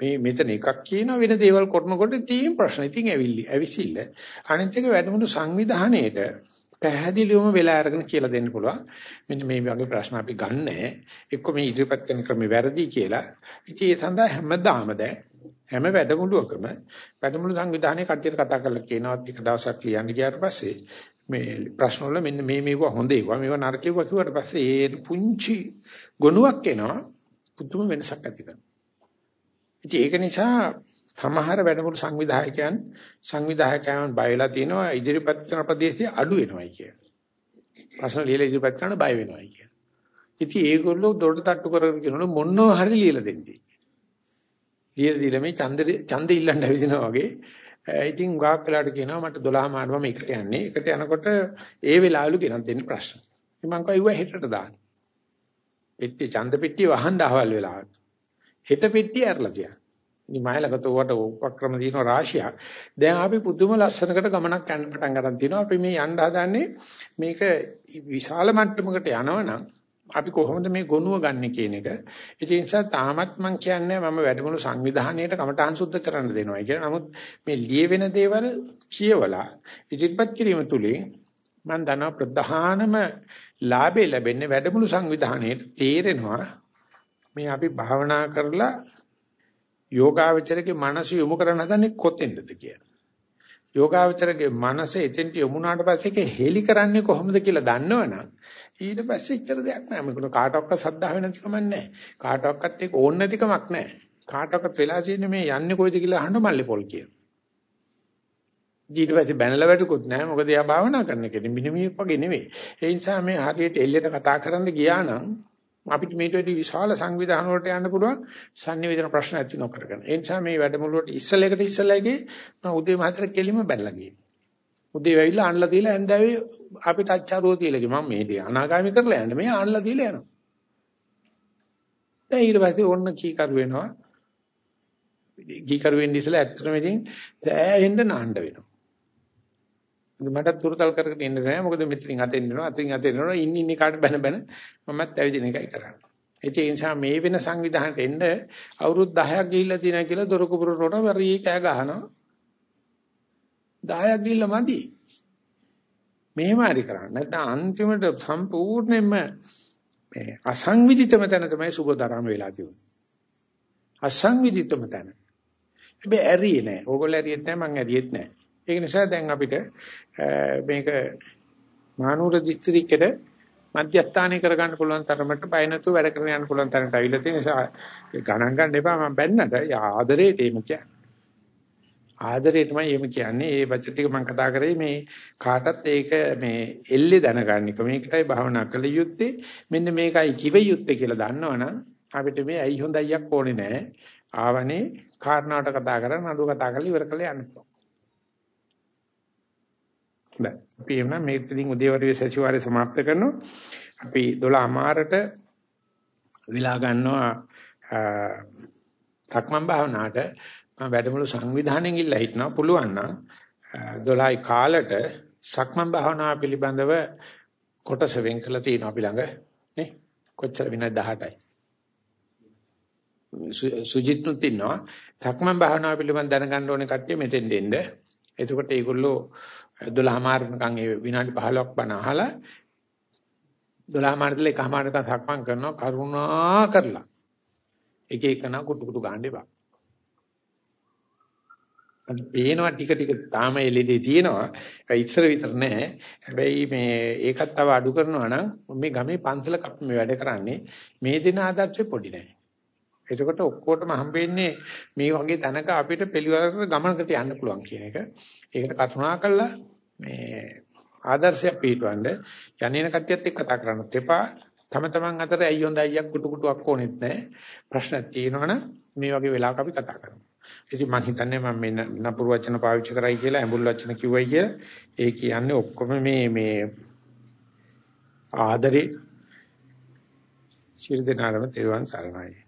මේ මෙතන එකක් කියන වෙන දේවල් කරනකොට තියෙන ප්‍රශ්න ඉතින් ඇවිල්ලි ඇවිසිල්ල. අනිත් එක වැඩමුළු සංවිධානයේට පැහැදිලිවම වෙලා අරගෙන කියලා දෙන්න පුළුවන්. මෙන්න මේ වගේ ප්‍රශ්න අපි ගන්නෑ. එක්ක මේ ඉදිරිපත් කරන ක්‍රමේ වැරදි කියලා. ඉතින් ඒ සඳහා හැමදාම දැන් හැම වැඩමුළුවකම වැඩමුළු සංවිධානයේ කට්ටියට කතා කරලා කියනවා ටික දවසක් ලියන්න ගියාට පස්සේ මේ ප්‍රශ්න වල මෙන්න මේ මේවා හොඳ ඒවා මේවා නරක ඒවා කිව්වට පස්සේ ඒ පුංචි ගුණයක් එනවා පුදුම වෙනසක් ඇති කරනවා. ඉතින් ඒක නිසා සමහර වැඩමුළු සංවිධායකයන් සංවිධායකයන් බයලා තියෙනවා ඉදිරිපත් කරන ප්‍රදේශයේ අඩු වෙනවයි කිය. ප්‍රශ්න ලියලා ඉදිරිපත් කරන්න බය වෙනවා කියන. ඉතින් ඒගොල්ලෝ දොඩ තට්ටු කරගෙන කියනවලු මොනවා හරි ලියලා දෙන්නේ. ලියලා දීලා මේ ඡන්ද ඡන්ද ඉල්ලන්න ඇවිදිනවා වගේ. ඉතින් ගාක් වෙලාට කියනවා මට 12 මාරුවම එකට යන්නේ. එකට යනකොට ඒ වෙලාවලු ගෙනත් දෙන්න ප්‍රශ්න. ඉතින් මං කිව්වා හෙටට දාන්න. පෙට්ටිය ඡන්ද පෙට්ටිය වහන්න අහවල් වෙලාවට. හෙට පෙට්ටිය ඇරලා තියන්න. ඉතින් මයිලකට උවට උපක්‍රම දිනන රාශියක්. දැන් අපි පුදුම ලස්සනකට ගමනක් යන්න පටන් ගන්න තියෙනවා. අපි මේ යන්න හදන්නේ මේක විශාල මට්ටමකට යනවනම් අපි කොහොමද මේ ගොනුව ගන්න කියන එක. ඒ නිසා තාමත් මම කියන්නේ මම වැඩමුළු සංවිධානයේට කමඨාන් සුද්ධ කරන්න දෙනවා කියලා. නමුත් මේ ලියවෙන දේවල් කියවලා ඉදිරිපත් කිරීම තුලින් මම දන්නවා ප්‍රධානම ලාභය ලැබෙන්නේ වැඩමුළු සංවිධානයේට තේරෙනවා මේ අපි භාවනා කරලා යෝගාවචරයේ මනස යොමු කරන්න හදන්නේ කොතෙන්ද කියලා. යෝගාවචරයේ මනස එතෙන්ට යොමුනාට පස්සේ ඒක හෙලි කරන්නේ කොහොමද කියලා දන්නවනම් ඊට පස්සේ ඉච්චර දෙයක් නැහැ. මොකද කාටවත් සද්ධා වෙන නැතිකමක් නැහැ. කාටවත් ඒක ඕන නැතිකමක් නැහැ. කාටවත් වෙලා තියෙන්නේ මේ යන්නේ කොයිද කියලා අහන්න මල්ලේ පොල් කියන. ඊට පස්සේ බැනලා වැටුකුත් නැහැ. මොකද එයා භාවනා කරන කෙනෙක් මිනිමියෙක් වගේ නෙවෙයි. ඒ නිසා මේ හරියට එල්ලෙට කතා කරන්න ගියා නම් අපිට මේට වැඩි විශාල සංවිධාන වලට යන්න පුළුවන් sannivedana ප්‍රශ්න ඇති නොකරගෙන. ඒ නිසා මේ වැඩමුළුවට ඉස්සලයකට ඉස්සලයිගේ මම උදේ මහතර කෙලිම බැලලා ගියේ. උදේ වෙවිලා අන්ලා තියලා ඇඳාවේ අපිට අච්චාරුව තියලා ගියා. මම මේ දේ අනාගාමී කරලා යන්නේ. මේ අන්ලා තියලා යනවා. දැන් ඊට පස්සේ ඕන්න කීකරු වෙනවා. කීකරු වෙන්න ඉස්සලා ඇත්තටම ඉතින් සෑහෙන්න නාන්න වෙනවා. මට තුරතල් කරගෙන ඉන්න නෑ මොකද මෙතනින් අතෙන් එනවා අතින් අතෙන් එනවා ඉන්න ඉන්න කාට බැන බැන මමත් ඇවිදින එකයි කරන්නේ. ඒ නිසා මේ වෙන සංවිධානයට එන්න අවුරුදු 10ක් ගිහිල්ලා තියෙනවා කියලා දොරකුපුර රොණ වරී කෑ ගහනවා. 10ක් ගිහිල්ලා මදි. මෙහෙම හරි කරන්න. නැත්නම් අන්තිමට සම්පූර්ණයෙන්ම මේ අසංවිධිතම තැන තමයි සුබතරම වෙලා තියෙන්නේ. අසංවිධිතම තැන. හැබැයි ඇරියේ නෑ. ඕගොල්ලෝ ඇරියෙත් නෑ මං ඇරියෙත් නෑ. ඒක නිසා දැන් අපිට මේක මානූර දිස්ත්‍රික්කෙට මධ්‍යස්ථානය කරගන්න පුළුවන් තරමට බය නැතුව වැඩ කරගෙන යන්න පුළුවන් තරමට අවිලා තියෙන නිසා ගණන් ගන්න එපා මම බැන්නට ආදරේට එමු කියන්නේ. ආදරේටමයි එමු කියන්නේ. ඒ වචන ටික මම කතා කරේ මේ කාටත් ඒක මේ එල්ලේ දැනගන්න එක. මේකටයි භාවනා කළ යුත්තේ. මෙන්න මේකයි කිව යුත්තේ කියලා දන්නවනම් අපිට මේ ඇයි හොඳයියක් ඕනේ නැහැ. ආවනේ කාරණාවට කතා කරලා නඩුව කතා කරලා ඉවර කරලා යන්න පුළුවන්. හොඳයි. අපි එවනම් මේකෙන් උදේවරුේ සතිವಾರේ સમાપ્ત කරනවා. අපි 12 මාරට විලා ගන්නවා තක්මන් භාවනාවට. මම වැඩමුළු සංවිධානයෙන් ඉල්ලා හිටනවා. පුළුවන් නම් 12යි කාලට සක්මන් භාවනාව පිළිබඳව කොටස වෙන් කළා තියෙනවා අපි ළඟ. නේ? කොච්චර විනාඩි 18යි සුජිත්නුත් ඉන්නවා. තක්මන් භාවනාව පිළිබඳව දැනගන්න ඕනේ කට්ටිය මෙතෙන් දෙන්න. එතකොට ඒගොල්ලෝ 12 මාරකම් ඒ විනාඩි 15ක් බණ අහලා 12 මාරතල එකමාරක සක්මන් කරනවා කරුණා කරලා එක එකන කුටු කුටු ගන්න එපා. අන්න පේනවා ටික ටික තාම එළිදී තියෙනවා. ඒ ඉස්සර විතර නෑ. හැබැයි මේ ඒකත් තව අඩු කරනවා නම් මේ ගමේ පන්සලක අපි මේ වැඩ කරන්නේ මේ දින ආදර්ශෙ පොඩි නෑ. එතකොට ඔක්කොටම හම්බෙන්නේ මේ වගේ තැනක අපිට පිළිවෙලකට ගමනකට යන්න පුළුවන් කියන එක. ඒකට කරුණා කළා මේ ආදර්ශයක් පිටවන්න යන්නේන කට්ටියත් එක්ක කතා කරන්නත් එපා. තම තමන් අතර ඇයි හොඳ අයියක් කුටු කුටුවක් ඕනෙත් නැහැ. ප්‍රශ්න තියෙනවනම් මේ වගේ වෙලාවක අපි කතා කරමු. ඉතින් මම හිතන්නේ මම මේ නපුරු වචන පාවිච්චි කරයි කියලා ඇඹුල් වචන කිව්වයි කියලා. ඒ කියන්නේ ඔක්කොම මේ මේ ආදරේ ශිර දෙනාරම තෙරුවන් සරණයි.